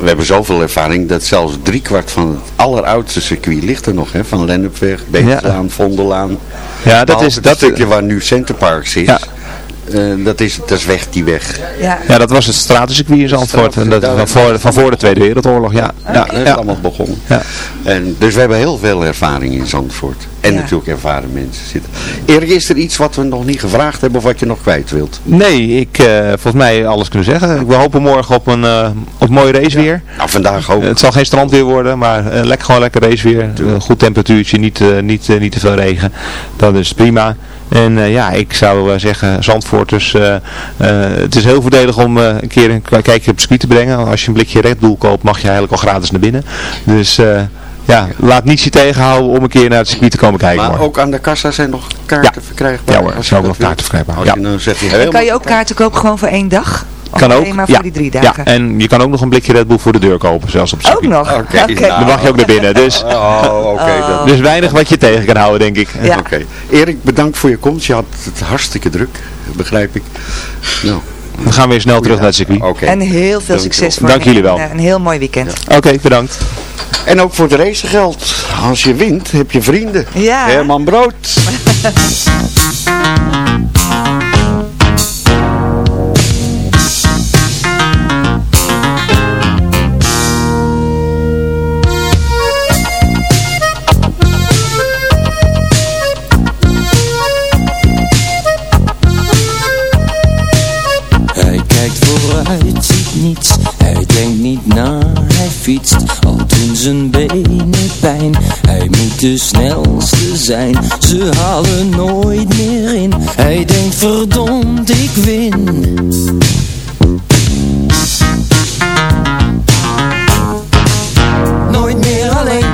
S9: we hebben zoveel ervaring dat zelfs driekwart van het alleroudste circuit ligt er nog. Hè? Van Lennepweg, Beterslaan, Vondellaan.
S14: Ja, dat is-
S9: het
S14: dat-
S9: stukje waar nu Centerparks is.
S14: Ja.
S9: Eh, dat, is, dat is weg, die weg.
S8: Ja.
S14: Ja, dat was het stratencircuit in Zandvoort. En dat van voor, van voor de Tweede Wereldoorlog, ja.
S9: Ja,
S14: ja,
S9: dat is
S14: ja.
S9: allemaal begonnen.
S14: Ja.
S9: En, dus we hebben heel veel ervaring in Zandvoort. En
S8: Ja.
S9: natuurlijk ervaren mensen zitten. Erik, is er iets wat we nog niet gevraagd hebben of wat je nog kwijt wilt?
S14: Nee, ik eh volgens mij alles kunnen zeggen. We hopen morgen op een, eh, op mooi raceweer.
S9: Nou, vandaag ook.
S14: Eh, het zal geen strandweer worden, maar lekker, gewoon lekker raceweer. Een goed temperatuurtje, niet, eh, niet, niet te veel regen. Dat is prima. En eh, ja, ik zou zeggen, Zandvoort, dus eh, eh, het is heel voordelig om eh, een keer een kijkje op het circuit te brengen. Als je een blikje Red Bull koopt, mag je eigenlijk al gratis naar binnen. Dus eh, ja, laat niets je tegenhouden om een keer naar het circuit te komen kijken.
S9: Maar
S14: morgen.
S9: ook aan de kassa zijn nog kaarten verkrijgbaar.
S14: Ja hoor, er
S9: als
S14: zijn ook nog kaarten verkrijgbaar. Ja.
S9: je
S8: Dan
S9: helemaal
S8: kan je ook kaarten kopen gewoon voor één dag? Of
S14: kan ook.
S8: alleen maar
S14: ja,
S8: voor die drie dagen?
S14: Ja, en je kan ook nog een blikje Red Bull voor de deur kopen, zelfs op het
S8: Ook
S14: circuit.
S8: nog?
S9: Oké,
S8: Oké.
S9: nou.
S14: Dan mag je ook naar binnen. Dus,
S9: Oh, oké. dat-
S14: dus weinig wat je tegen kan houden, denk ik.
S8: Ja.
S9: Oké. Erik, bedankt voor je komst. Je had het hartstikke druk, begrijp ik. Nou,
S14: We gaan weer snel terug naar het circuit.
S8: En heel veel succes voor
S14: Dank jullie wel.
S8: en, een heel mooi weekend.
S14: Oké, bedankt.
S9: En ook voor de race geldt. Als je wint, heb je vrienden.
S8: Ja.
S9: Herman Brood.
S15: Hij denkt niet na, hij fietst Al doen zijn benen pijn. Hij moet de snelste zijn Ze halen nooit meer in. Hij denkt verdomd, ik win. Nooit meer alleen.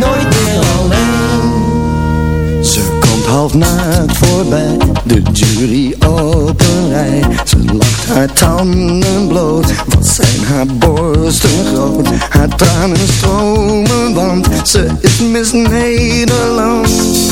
S15: Nooit meer alleen.
S16: Ze komt half naakt voorbij, de jury op rij. Ze haar tanden bloot, wat zijn haar borsten groot. Haar tranen stromen, want ze is Miss Nederland.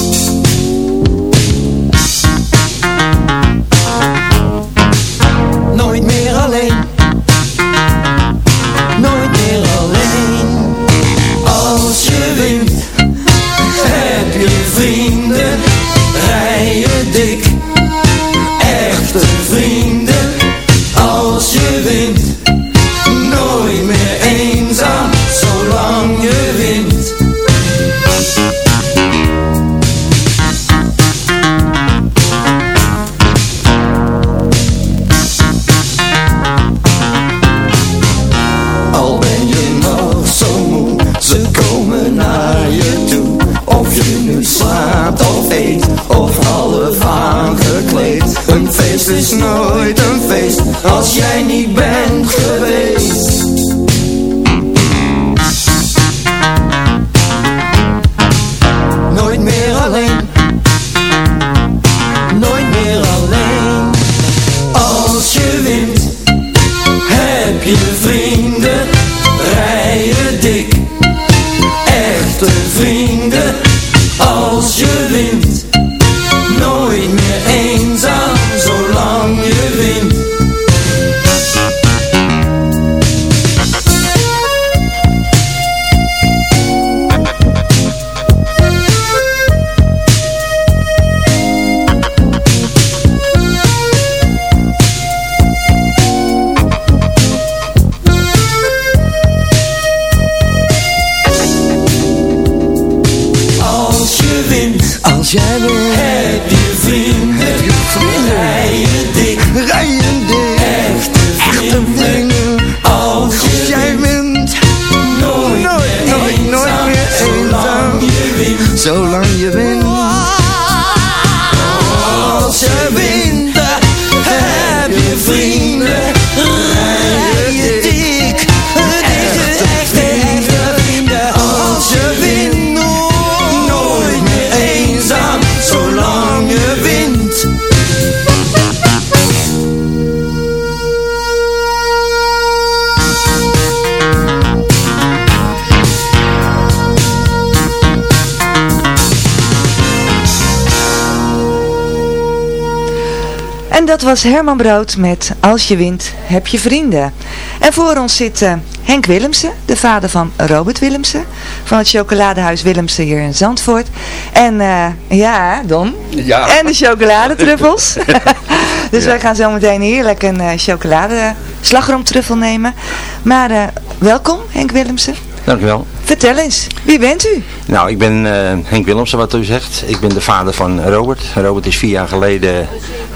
S8: Was Herman Brood met Als je wint, heb je vrienden. En voor ons zit eh, Henk Willemsen, de vader van Robert Willemsen. Van het chocoladehuis Willemsen hier in Zandvoort. En eh, ja, Don.
S9: Ja.
S8: En de chocoladetruffels. dus wij gaan zo meteen heerlijk een eh chocolade slagroomtruffel nemen. Maar eh, welkom Henk Willemsen.
S17: Dank u wel.
S8: Vertel eens, wie bent u?
S17: Nou, ik ben eh, Henk Willemsen, wat u zegt. Ik ben de vader van Robert. Robert is vier jaar geleden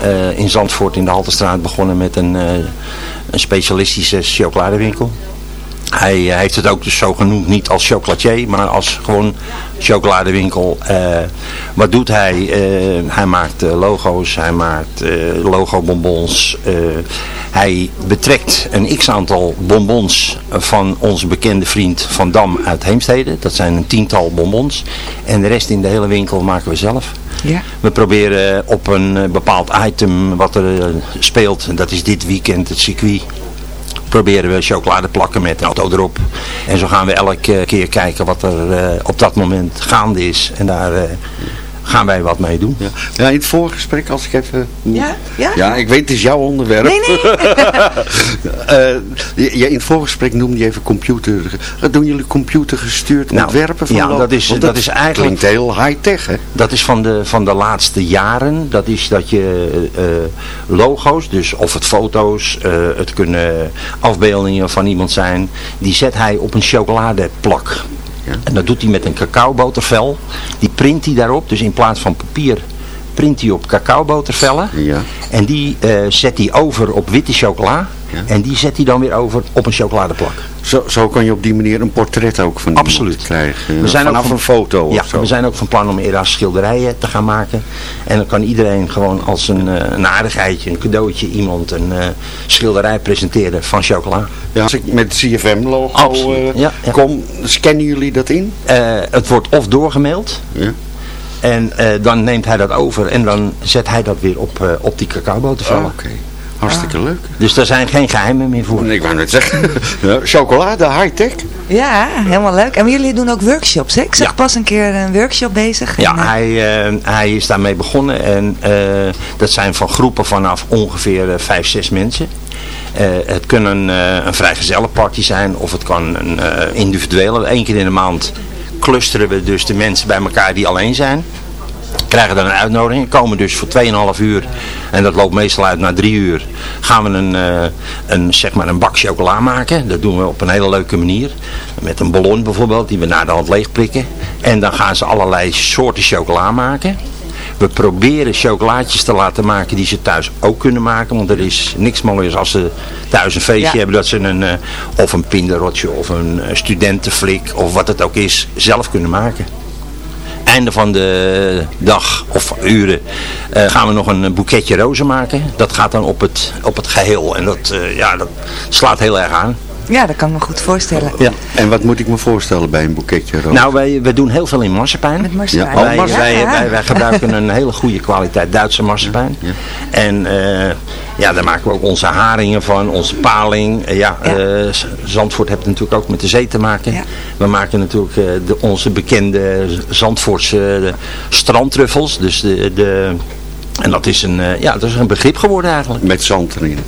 S17: eh, in Zandvoort in de Haltestraat begonnen met een, eh, een specialistische chocoladewinkel. Hij eh, heeft het ook dus zo genoemd, niet als chocolatier, maar als gewoon chocoladewinkel. Wat doet hij? Hij maakt logo's, hij maakt logobonbons. eh, hij betrekt een x-aantal bonbons van onze bekende vriend Van Dam uit Heemstede. Dat zijn een tiental bonbons. En de rest in de hele winkel maken we zelf.
S8: Ja.
S17: We proberen op een eh, bepaald item wat er eh, speelt, en dat is dit weekend het circuit, proberen we chocolade plakken met auto erop. En zo gaan we elke keer kijken wat er eh, op dat moment gaande is. En daar eh, gaan wij wat mee doen.
S9: Ja. ja, in het voorgesprek, als ik even...
S8: Ja? Ja?
S9: Ja, ik weet, het is jouw onderwerp.
S8: Nee, nee.
S9: Eh, je- je- in het voorgesprek noemde je even computer. Doen jullie computergestuurd
S17: Nou,
S9: ontwerpen van
S17: ja, dat is- dat is eigenlijk-
S9: klinkt heel high-tech, hè?
S17: Dat is van de, van de laatste jaren. Dat is dat je eh, logo's, dus of het foto's, eh, het kunnen afbeeldingen van iemand zijn. Die zet hij op een chocoladeplak. En dat doet hij met een cacaobotervel. Die print hij daarop. Dus in plaats van papier print hij op cacaobotervellen.
S9: Ja.
S17: En die eh, zet hij over op witte chocola. En die zet hij dan weer over op een chocoladeplak.
S9: Zo, zo kan je op die manier een portret ook van
S17: Absoluut.
S9: krijgen.
S17: We zijn
S9: Vanaf
S17: ook van-
S9: een foto
S17: Ja,
S9: of zo.
S17: we zijn ook van plan om eerder schilderijen te gaan maken. En dan kan iedereen gewoon als een, eh, een aardigheidje, een cadeautje, iemand een eh, schilderij presenteren van chocola.
S9: Ja, als ik met CFM-logo
S17: Absoluut,
S9: eh,
S17: ja, ja.
S9: kom, scannen jullie dat in?
S17: Het wordt of doorgemaild.
S9: Ja.
S17: En dan neemt hij dat over en dan zet hij dat weer op, op die cacaobotervallen.
S9: Oké, hartstikke leuk.
S17: Dus daar zijn geen geheimen meer voor.
S9: Ik wou net zeggen, ja, chocolade, high-tech.
S8: Ja, helemaal leuk. En jullie doen ook workshops, hè? Ik zag pas een keer een workshop bezig.
S17: Ja,
S8: En, eh,
S17: hij, eh, hij is daarmee begonnen en eh, dat zijn van groepen vanaf ongeveer vijf, zes mensen. Eh, het kan een, eh, een vrijgezellenparty zijn of het kan een eh, individuele. Eén keer in de maand clusteren we dus de mensen bij elkaar die alleen zijn. Krijgen dan een uitnodiging, komen dus voor 2,5 uur en dat loopt meestal uit na 3 uur. Gaan we een, eh, een, zeg maar een bak chocola maken. Dat doen we op een hele leuke manier. Met een ballon bijvoorbeeld die we na de hand leeg prikken. En dan gaan ze allerlei soorten chocola maken. We proberen chocolaatjes te laten maken die ze thuis ook kunnen maken. Want er is niks mooiers als ze thuis een feestje
S8: Ja.
S17: hebben. Dat ze een, eh, of een pindarotje of een eh, studentenflik of wat het ook is zelf kunnen maken. Einde van de dag of uren eh, gaan we nog een boeketje rozen maken. Dat gaat dan op het, op het geheel. En dat, eh, ja, dat slaat heel erg aan.
S8: Ja, dat kan ik me goed voorstellen.
S17: Ja.
S9: En wat moet ik me voorstellen bij een boeketje roos?
S17: Nou, wij, wij doen heel veel in marsepein.
S8: Met marsepein.
S9: Ja, oh,
S17: wij,
S9: marsepein.
S17: wij, wij, wij gebruiken een hele goede kwaliteit Duitse marsepein. En eh, ja, daar maken we ook onze haringen van, onze paling. Eh, ja,
S8: Ja.
S17: eh, Zandvoort heeft natuurlijk ook met de zee te maken.
S8: Ja.
S17: We maken natuurlijk eh, de, onze bekende Zandvoortse strandtruffels. Dus de, de, en dat is, een, eh, ja, dat is een begrip geworden eigenlijk.
S9: Met zand erin.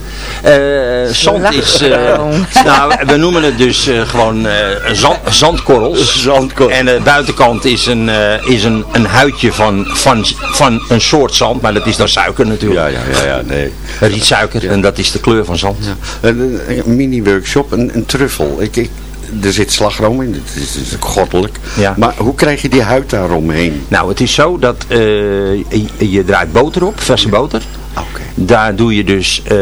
S17: Eh, zand is, eh, nou, we noemen het dus eh, gewoon eh, zand, zandkorrels. En de buitenkant is een, eh, is een, een huidje van, van, van een soort zand, maar dat is dan suiker natuurlijk.
S9: Ja, ja, ja, ja nee.
S17: Rietsuiker, en dat is de kleur van zand.
S9: Een, een mini-workshop, een, een truffel. Ik, ik, er zit slagroom in, het is, is goddelijk.
S17: Ja.
S9: Maar hoe krijg je die huid daaromheen?
S17: Nou, het is zo dat eh, je, je draait boter op, verse boter.
S9: Oké.
S17: Daar doe je dus eh,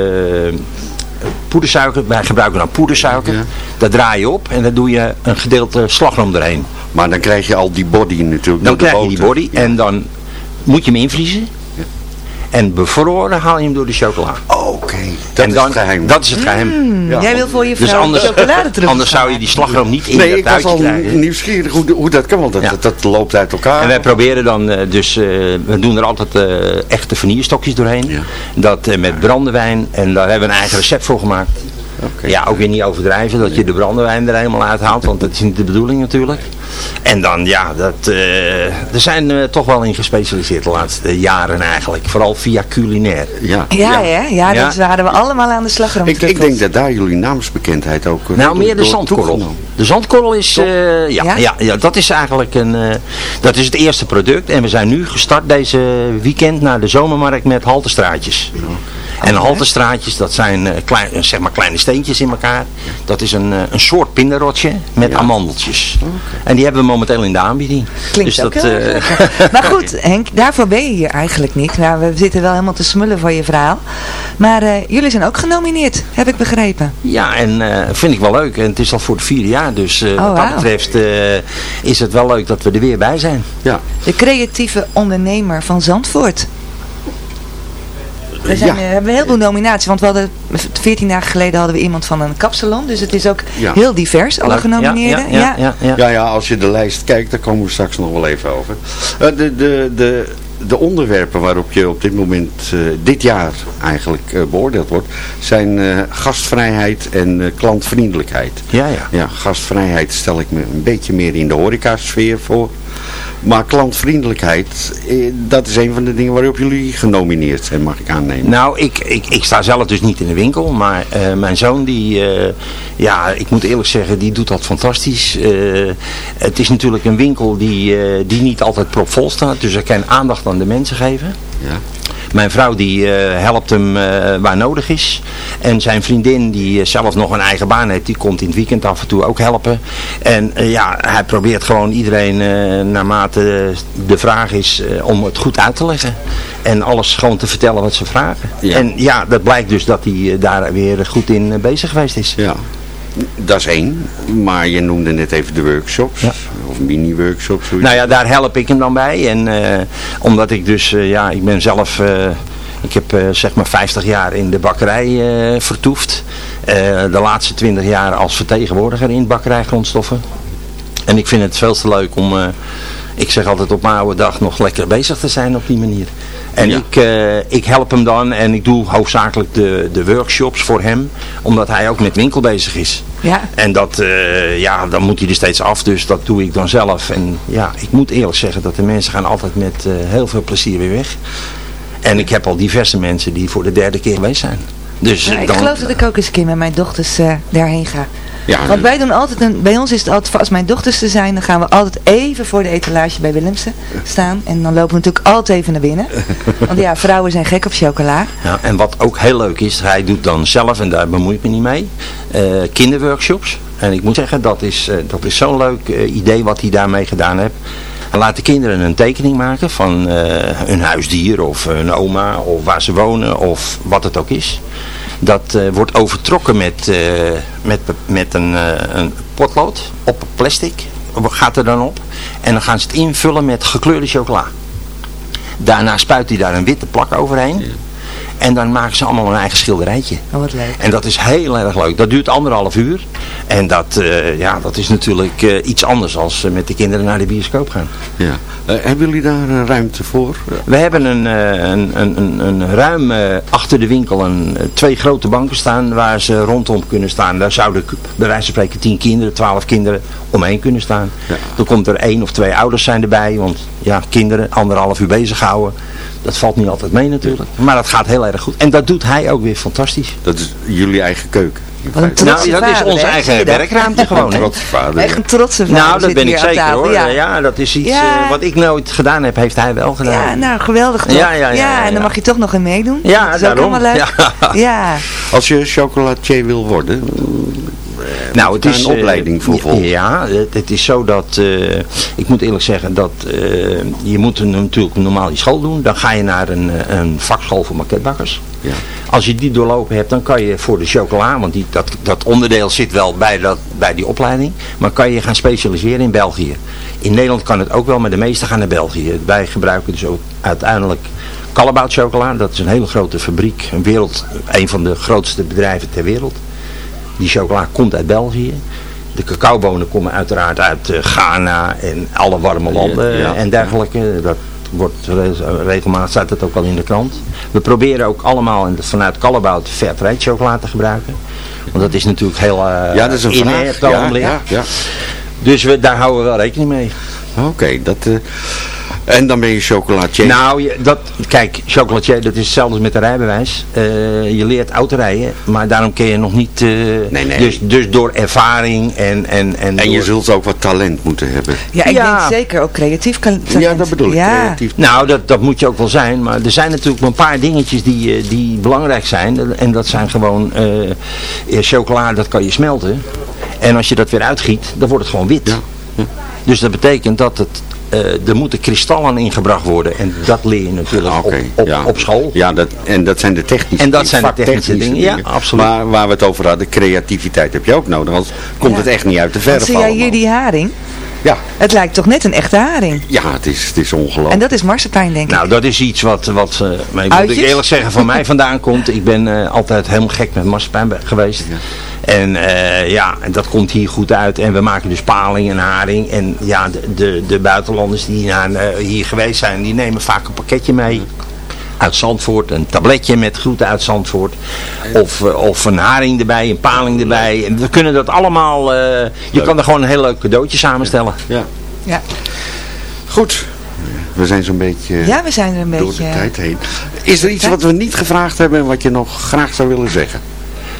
S17: poedersuiker, wij gebruiken dan poedersuiker. Daar draai je op en daar doe je een gedeelte slagroom erheen.
S9: Maar dan krijg je al die body natuurlijk.
S17: Dan krijg je die body en dan moet je hem invriezen. En bevroren haal je hem door de chocola.
S9: Oké, dat
S17: en
S9: is
S17: dan,
S9: het geheim.
S17: Dat is het geheim.
S8: Hmm,
S9: Ja.
S8: Jij wil voor je
S17: Dus
S8: vrouw
S17: anders,
S8: chocoladetruffels
S17: anders zou je die slagroom niet in
S9: Nee,
S17: dat
S9: ik was
S17: huidje
S9: al
S17: krijgen.
S9: nieuwsgierig hoe, hoe dat kan, want dat,
S17: Ja.
S9: dat, dat loopt uit elkaar.
S17: En wij proberen dan eh, dus, eh, we doen er altijd eh, echte vanillestokjes doorheen.
S9: Ja.
S17: Dat eh, met brandewijn en daar hebben we een eigen recept voor gemaakt. Ja, ook weer niet overdrijven dat je de brandewijn er helemaal uithaalt, want dat is niet de bedoeling natuurlijk. En dan, ja, dat, eh er zijn eh, toch wel in gespecialiseerd de laatste jaren eigenlijk. Vooral via culinair.
S9: Ja.
S8: Ja, ja, ja,
S17: Ja.
S8: dus waren we allemaal aan de slag.
S9: Ik, ik denk dat daar jullie naamsbekendheid ook... eh,
S17: Nou, meer de zandkorrel. De zandkorrel is, eh, ja,
S8: Ja?
S17: ja? Ja, dat is eigenlijk een, eh, dat is het eerste product. En we zijn nu gestart deze weekend naar de zomermarkt met haltestraatjes. En haltestraatjes, dat zijn eh, klein, eh, zeg maar kleine steentjes in elkaar. Dat is een, eh, een soort pindarotje met amandeltjes. En die hebben we momenteel in de aanbieding.
S8: Klinkt
S17: dus
S8: ook
S17: dat.
S8: Maar goed, Henk, daarvoor ben je hier eigenlijk niet. Nou, we zitten wel helemaal te smullen voor je verhaal. Maar jullie zijn ook genomineerd, heb ik begrepen.
S17: Ja, en vind ik wel leuk. En het is al voor het vierde jaar, dus eh, wat dat
S8: Oh,
S17: betreft is het wel leuk dat we er weer bij zijn.
S9: Ja.
S8: De creatieve ondernemer van Zandvoort. We zijn,
S9: Ja.
S8: eh, hebben heel veel nominaties, want we hadden 14 dagen geleden hadden we iemand van een kapsalon. Dus het is ook
S9: Ja.
S8: heel divers, alle genomineerden.
S17: Ja, ja, ja, ja,
S9: Ja, ja, als je de lijst kijkt, daar komen we straks nog wel even over. Eh, de, de, de, de onderwerpen waarop je op dit moment, eh, dit jaar eigenlijk eh, beoordeeld wordt, zijn eh, gastvrijheid en eh, klantvriendelijkheid.
S17: Ja, ja.
S9: Ja, gastvrijheid stel ik me een beetje meer in de horecasfeer voor. Maar klantvriendelijkheid, eh, dat is een van de dingen waarop jullie genomineerd zijn, mag ik aannemen.
S17: Nou, ik, ik, ik sta zelf dus niet in de winkel, maar eh, mijn zoon die, eh, ja, ik moet eerlijk zeggen, die doet dat fantastisch. Het is natuurlijk een winkel die, die niet altijd propvol staat, dus hij kan aandacht aan de mensen geven.
S9: Ja.
S17: Mijn vrouw die eh, helpt hem eh, waar nodig is. En zijn vriendin die eh, zelf nog een eigen baan heeft, die komt in het weekend af en toe ook helpen. En ja, hij probeert gewoon iedereen naarmate de vraag is om het goed uit te leggen. En alles gewoon te vertellen wat ze vragen. En ja, dat blijkt dus dat hij daar weer goed in bezig geweest is.
S9: Ja. Dat is één, maar je noemde net even de workshops, of mini-workshops.
S17: Nou ja, daar help ik hem dan bij. En eh, omdat ik dus, eh, ja, ik ben zelf, eh, ik heb zeg maar 50 jaar in de bakkerij eh, vertoefd. De laatste 20 jaar als vertegenwoordiger in bakkerijgrondstoffen. En ik vind het veel te leuk om, ik zeg altijd op mijn oude dag nog lekker bezig te zijn op die manier. En ik, eh, ik help hem dan en ik doe hoofdzakelijk de, de workshops voor hem. Omdat hij ook met winkel bezig is.
S8: Ja.
S17: En dat, eh, ja, dan moet hij er steeds af, dus dat doe ik dan zelf. En ja, ik moet eerlijk zeggen dat de mensen gaan altijd met eh, heel veel plezier weer weg. En ik heb al diverse mensen die voor de derde keer geweest zijn. Dus
S8: Nou, ik
S17: dan,
S8: geloof dat ik ook eens een keer met mijn dochters daarheen ga.
S17: Ja,
S8: Want wij doen altijd, een, bij ons is het altijd, als mijn dochters er zijn, dan gaan we altijd even voor de etalage bij Willemsen staan. En dan lopen we natuurlijk altijd even naar binnen. Want ja, vrouwen zijn gek op chocola.
S17: Ja, en wat ook heel leuk is, hij doet dan zelf, en daar bemoei ik me niet mee, eh, kinderworkshops. En ik moet zeggen, dat is, eh, dat is zo'n leuk eh, idee wat hij daarmee gedaan heeft. Hij laat de kinderen een tekening maken van eh, hun huisdier of hun oma of waar ze wonen of wat het ook is. Dat eh, wordt overtrokken met, eh, met, met een, eh, een potlood op plastic. Gaat er dan op. En dan gaan ze het invullen met gekleurde chocola. Daarna spuit hij daar een witte plak overheen. En dan maken ze allemaal een eigen schilderijtje.
S8: Oh, wat leuk.
S17: En dat is heel erg leuk. Dat duurt anderhalf uur. En dat, eh, ja, dat is natuurlijk eh, iets anders als eh, met de kinderen naar de bioscoop gaan.
S9: Ja. Eh, hebben jullie daar ruimte voor?
S17: We hebben een, eh, een, een, een, een ruim achter de winkel een, twee grote banken staan waar ze rondom kunnen staan. Daar zouden bij wijze van spreken tien kinderen, twaalf kinderen omheen kunnen staan. Dan komt er één of twee ouders zijn erbij, want ja, kinderen anderhalf uur bezighouden. Dat valt niet altijd mee natuurlijk. Maar dat gaat heel erg goed. En dat doet hij ook weer fantastisch.
S9: Dat is jullie eigen keuken.
S8: een
S17: Nou, dat is onze
S8: hè?
S17: eigen werkruimte gewoon. hè.
S9: Trotse vader.
S8: Echt een trotse vader.
S17: Nou, dat ben ik zeker
S8: tafel,
S17: hoor.
S8: Ja.
S17: Ja. dat is iets
S8: Ja.
S17: eh, wat ik nooit gedaan heb, heeft hij wel gedaan.
S8: Ja, nou geweldig toch?
S17: Ja, ja, ja, ja,
S8: en dan mag je toch nog in meedoen.
S17: Ja,
S8: dat is
S17: daarom.
S8: ook helemaal leuk.
S17: Ja.
S8: Ja.
S9: Als je chocolatier wil worden,
S17: Nou, het is
S9: een opleiding voor
S17: eh,
S9: volgen.
S17: Ja, het, het is zo dat, eh, ik moet eerlijk zeggen dat eh, je moet een- natuurlijk normaal die school doen. Dan ga je naar een, eh, een vakschool voor maketbakkers.
S9: Ja.
S17: Als je die doorlopen hebt, dan kan je voor de chocola, want die, dat, dat onderdeel zit wel bij, dat, bij die opleiding, maar kan je gaan specialiseren in België. In Nederland kan het ook wel, maar de meeste gaan naar België. Wij gebruiken dus ook uiteindelijk Callebaut chocola. Dat is een hele grote fabriek, een, wereld, een van de grootste bedrijven ter wereld. Die chocola komt uit België. De cacaobonen komen uiteraard uit eh, Ghana en alle warme landen
S9: Ja.
S17: en dergelijke. Dat wordt re- regelmatig, staat het ook al in de krant. We proberen ook allemaal vanuit Callebaut Fairtrade chocola te gebruiken. Want dat is natuurlijk heel uh,
S9: Ja, dat is een
S17: in
S9: vraag.
S17: het
S9: Ja,
S17: ogenblik.
S9: ja, ja.
S17: Dus we, daar houden we wel rekening mee.
S9: Oké, dat... eh, en dan ben je chocolatier.
S17: Nou, je, dat, kijk, chocolatier, dat is hetzelfde als met een rijbewijs. Eh, je leert autorijden, maar daarom kun je nog niet... eh,
S9: Nee, nee.
S17: Dus, dus door ervaring en... En, en,
S9: en je
S17: door-
S9: zult ook wat talent moeten hebben.
S8: Ja, ik
S17: Ja.
S8: denk zeker ook creatief kan
S9: Ja, dat bedoel ik.
S8: Ja.
S9: Creatief.
S17: Nou, dat, dat moet je ook wel zijn. Maar er zijn natuurlijk een paar dingetjes die, eh, die belangrijk zijn. En dat zijn gewoon eh, eh, chocola, dat kan je smelten. En als je dat weer uitgiet, dan wordt het gewoon wit. Dus dat betekent dat het, eh, er moeten kristallen ingebracht worden. En dat leer je natuurlijk
S9: Oké,
S17: op, op,
S9: ja.
S17: op school.
S9: Ja, dat, en dat zijn de technische
S17: En dat
S9: dingen,
S17: zijn de technische dingen, ja, absoluut.
S9: Maar waar we het over hadden, creativiteit heb je ook nodig. Anders komt
S8: Ja.
S9: het echt niet uit de verf
S8: Zie jij hier die haring?
S9: Ja.
S8: Het lijkt toch net een echte haring.
S9: Ja, het is, het is ongelooflijk.
S8: En dat is marsepein, denk ik.
S17: Nou, dat is iets wat, wat eh, ik moet
S8: Uitjes?
S17: ik eerlijk zeggen, van mij vandaan komt. Ik ben eh, altijd helemaal gek met marsepein geweest. En eh, ja, en dat komt hier goed uit. En we maken dus paling en haring. En ja, de, de, de buitenlanders die naar, eh, hier geweest zijn, die nemen vaak een pakketje mee. Uit Zandvoort, een tabletje met groenten uit Zandvoort. Of, eh, of een haring erbij, een paling erbij. En we kunnen dat allemaal, eh, je kan er gewoon een heel leuk cadeautje samenstellen.
S9: Ja.
S8: Ja.
S9: Goed, we zijn zo'n beetje
S8: Ja, we zijn er een
S9: door
S8: beetje...
S9: de tijd heen. Is er iets wat we niet gevraagd hebben en wat je nog graag zou willen zeggen?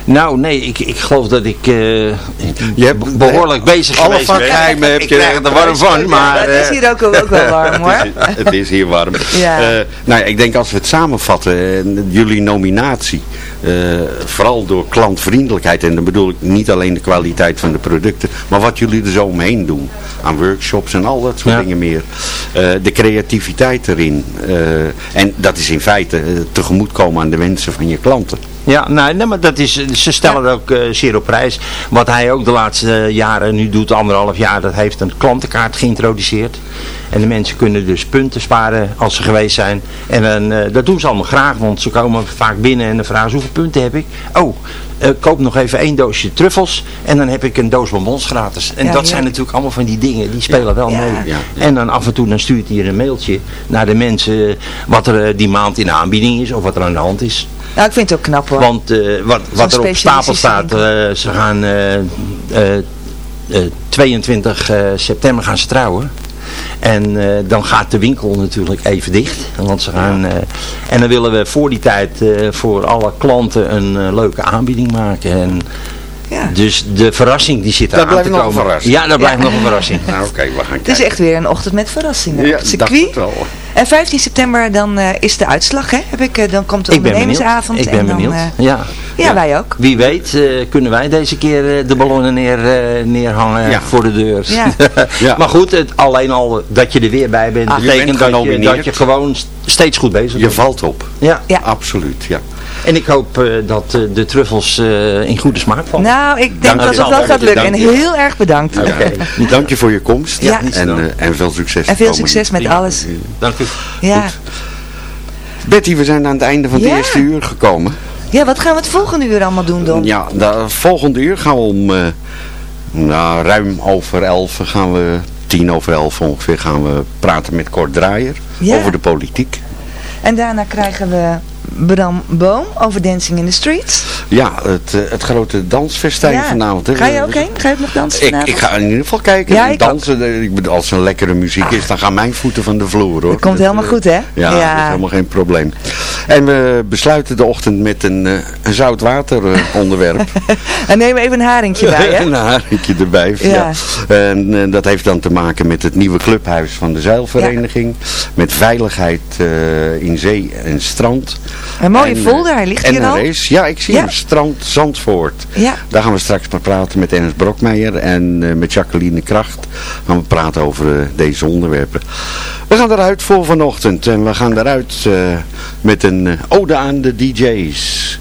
S17: Nou, nee, ik, ik geloof dat ik eh,
S9: Je hebt
S17: behoorlijk bezig
S9: alle
S17: geweest ben.
S9: vakgeheimen heb je
S17: er warm van, maar...
S8: het is
S17: eh,
S8: hier ook, ook wel warm hoor.
S9: het, is, het is hier warm.
S8: Ja.
S9: Eh, nou ja, ik denk als we het samenvatten, jullie nominatie, eh, vooral door klantvriendelijkheid, en dan bedoel ik niet alleen de kwaliteit van de producten, maar wat jullie er zo omheen doen, aan workshops en al dat soort
S17: Ja.
S9: dingen meer. Eh, de creativiteit erin. eh, en dat is in feite tegemoetkomen aan de wensen van je klanten.
S17: Ja, nou, nee, maar dat is, ze stellen het ook eh, zeer op prijs. Wat hij ook de laatste jaren nu doet, anderhalf jaar, dat heeft een klantenkaart geïntroduceerd. En de mensen kunnen dus punten sparen als ze geweest zijn. En dan, eh, dat doen ze allemaal graag, want ze komen vaak binnen en dan vragen ze hoeveel punten heb ik. Oh, eh, koop nog even één doosje truffels en dan heb ik een doos bonbons gratis. En
S8: Ja,
S17: dat
S8: ja.
S17: zijn natuurlijk allemaal van die dingen, die spelen wel
S8: Ja.
S17: mee.
S9: Ja.
S17: En dan af en toe dan stuurt hij een mailtje naar de mensen wat er die maand in de aanbieding is of wat er aan de hand is.
S8: Nou, ik vind het ook knap hoor.
S17: Want eh, wat, wat er op stapel staat, eh, ze gaan eh, eh, eh, 22 eh, september gaan ze trouwen. En eh, dan gaat de winkel natuurlijk even dicht. Want ze gaan, eh, en dan willen we voor die tijd eh, voor alle klanten een leuke aanbieding maken. En
S8: Ja.
S17: Dus de verrassing die zit
S9: Dat
S17: daar aan te
S9: blijft nog
S17: komen.
S9: een verrassing.
S17: Ja, dat blijft
S8: Ja.
S17: nog een verrassing.
S9: Nou oké, we gaan kijken.
S8: Het is echt weer een ochtend met verrassingen
S9: Ja,
S8: op het
S9: dacht
S8: circuit.
S9: het wel.
S8: En 15 september dan eh, is de uitslag, hè? Heb ik, eh, dan komt de
S17: Ik ben benieuwd.
S8: ondernemersavond.
S17: Ik ben
S8: en dan,
S17: benieuwd.
S8: eh,
S17: ja.
S8: ja, wij ook.
S17: Wie weet eh, kunnen wij deze keer eh, de ballonnen neer, eh, neerhangen
S9: Ja.
S17: voor de deur.
S8: Ja.
S9: Ja.
S17: maar goed, het, alleen al dat je er weer bij bent,
S9: Ah, je
S17: betekent
S9: bent
S17: dat, je, dat je gewoon st- steeds goed bezig
S9: Je
S17: bent.
S9: valt op.
S17: Ja.
S8: Ja.
S9: Absoluut, ja.
S17: En ik hoop eh, dat eh, de truffels eh, in goede smaak vallen.
S8: Nou, ik denk
S9: Dank
S8: dat
S9: je.
S8: het wel gaat lukken. En heel erg bedankt.
S9: Ja. Dank je voor je komst.
S8: Ja.
S9: En, eh, en veel succes.
S8: En veel succes met alles.
S17: Dank u.
S8: Ja.
S9: Betty, we zijn aan het einde van het
S8: Ja.
S9: eerste uur gekomen.
S8: ja, wat gaan we het volgende uur allemaal doen dan?
S9: Ja, de volgende uur gaan we om eh, nou, ruim over elf gaan we, tien over elf ongeveer, gaan we praten met Kort Draaier
S8: Ja.
S9: over de politiek.
S8: En daarna krijgen we Bram Boom over Dancing in the Streets.
S9: Ja, het, eh, het grote dansfestijn
S8: Ja.
S9: vanavond. hè.
S8: Ga je ook heen? Ga je ook nog dansen
S9: Ik, ik ga in ieder geval kijken.
S8: Ja,
S9: en
S8: ik
S9: dansen. eh, Ik bedoel, als er lekkere muziek is, dan gaan mijn voeten van de vloer hoor.
S8: Dat komt helemaal
S9: eh,
S8: goed, hè?
S9: Ja, dat is helemaal geen probleem. En we besluiten de ochtend met een, eh, een zoutwater eh, onderwerp.
S8: En neem even een haringje bij, hè?
S9: een haringje erbij. Ja. En eh, dat heeft dan te maken met het nieuwe clubhuis van de zeilvereniging. Met veiligheid eh, in zee en strand.
S8: Een mooie
S9: En,
S8: folder, hij ligt
S9: en
S8: hier
S9: een
S8: al.
S9: race. Ja, ik zie
S8: Ja.
S9: hem. Strand Zandvoort.
S8: Ja.
S9: Daar gaan we straks maar praten met Ernst Brokmeijer en eh, met Jacqueline Kracht. Gaan we praten over eh, deze onderwerpen. We gaan eruit voor vanochtend. En we gaan eruit eh, met een ode aan de DJ's.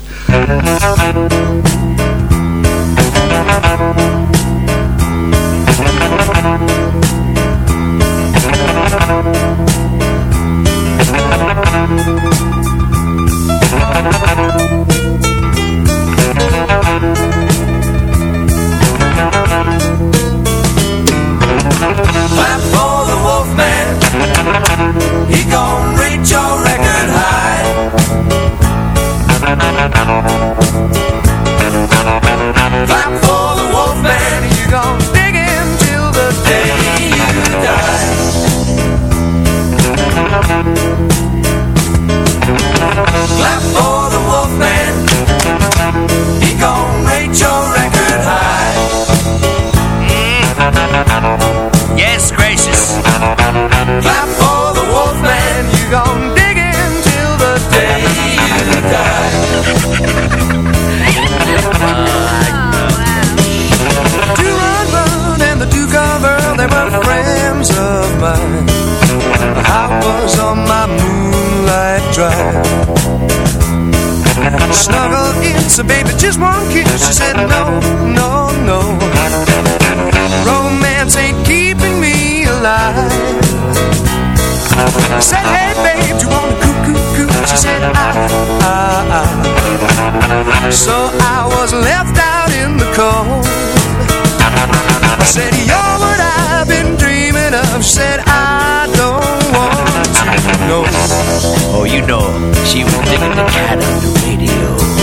S16: Just one kiss. She said, no, no, no. Romance ain't keeping me alive. I said, hey babe, do you wanna coo coo coo? She said, ah, ah, ah. So I was left out in the cold. I said, you're what I've been dreaming of. Said, I don't want to know.
S18: Oh, you know, she was digging the cat on the radio.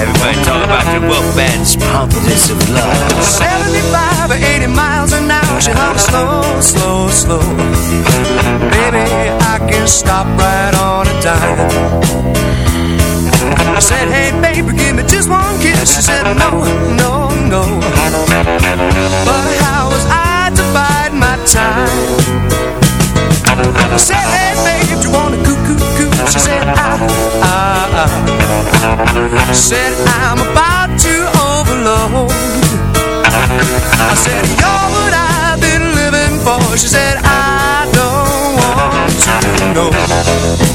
S18: Everybody talk about the Wolfman's pompous of love.
S19: 75 or 80 miles an hour, she hums slow, slow, slow. Baby, I can stop right on a dime. I said, hey baby, give me just one kiss. She said, no, no, no. But how was I to bide my time? I said, hey babe, do you wanna coo coo coo? She said, ah, ah, ah. Said, I'm about to overload. I said, you're what I've been living for. She said, I don't want to know.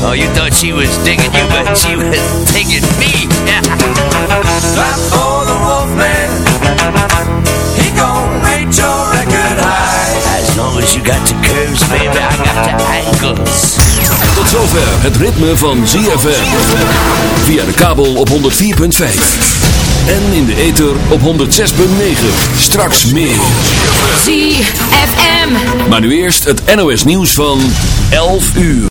S18: Oh, you thought she was digging you, but she was digging me.
S19: Clap for the wolf man. He gon' rate your record high.
S18: As long as you got the curves, baby, I got the angles.
S6: Tot zover het ritme van ZFM. Via de kabel op 104.5. En in de ether op 106.9. Straks meer.
S5: ZFM.
S6: Maar nu eerst het NOS nieuws van 11 uur.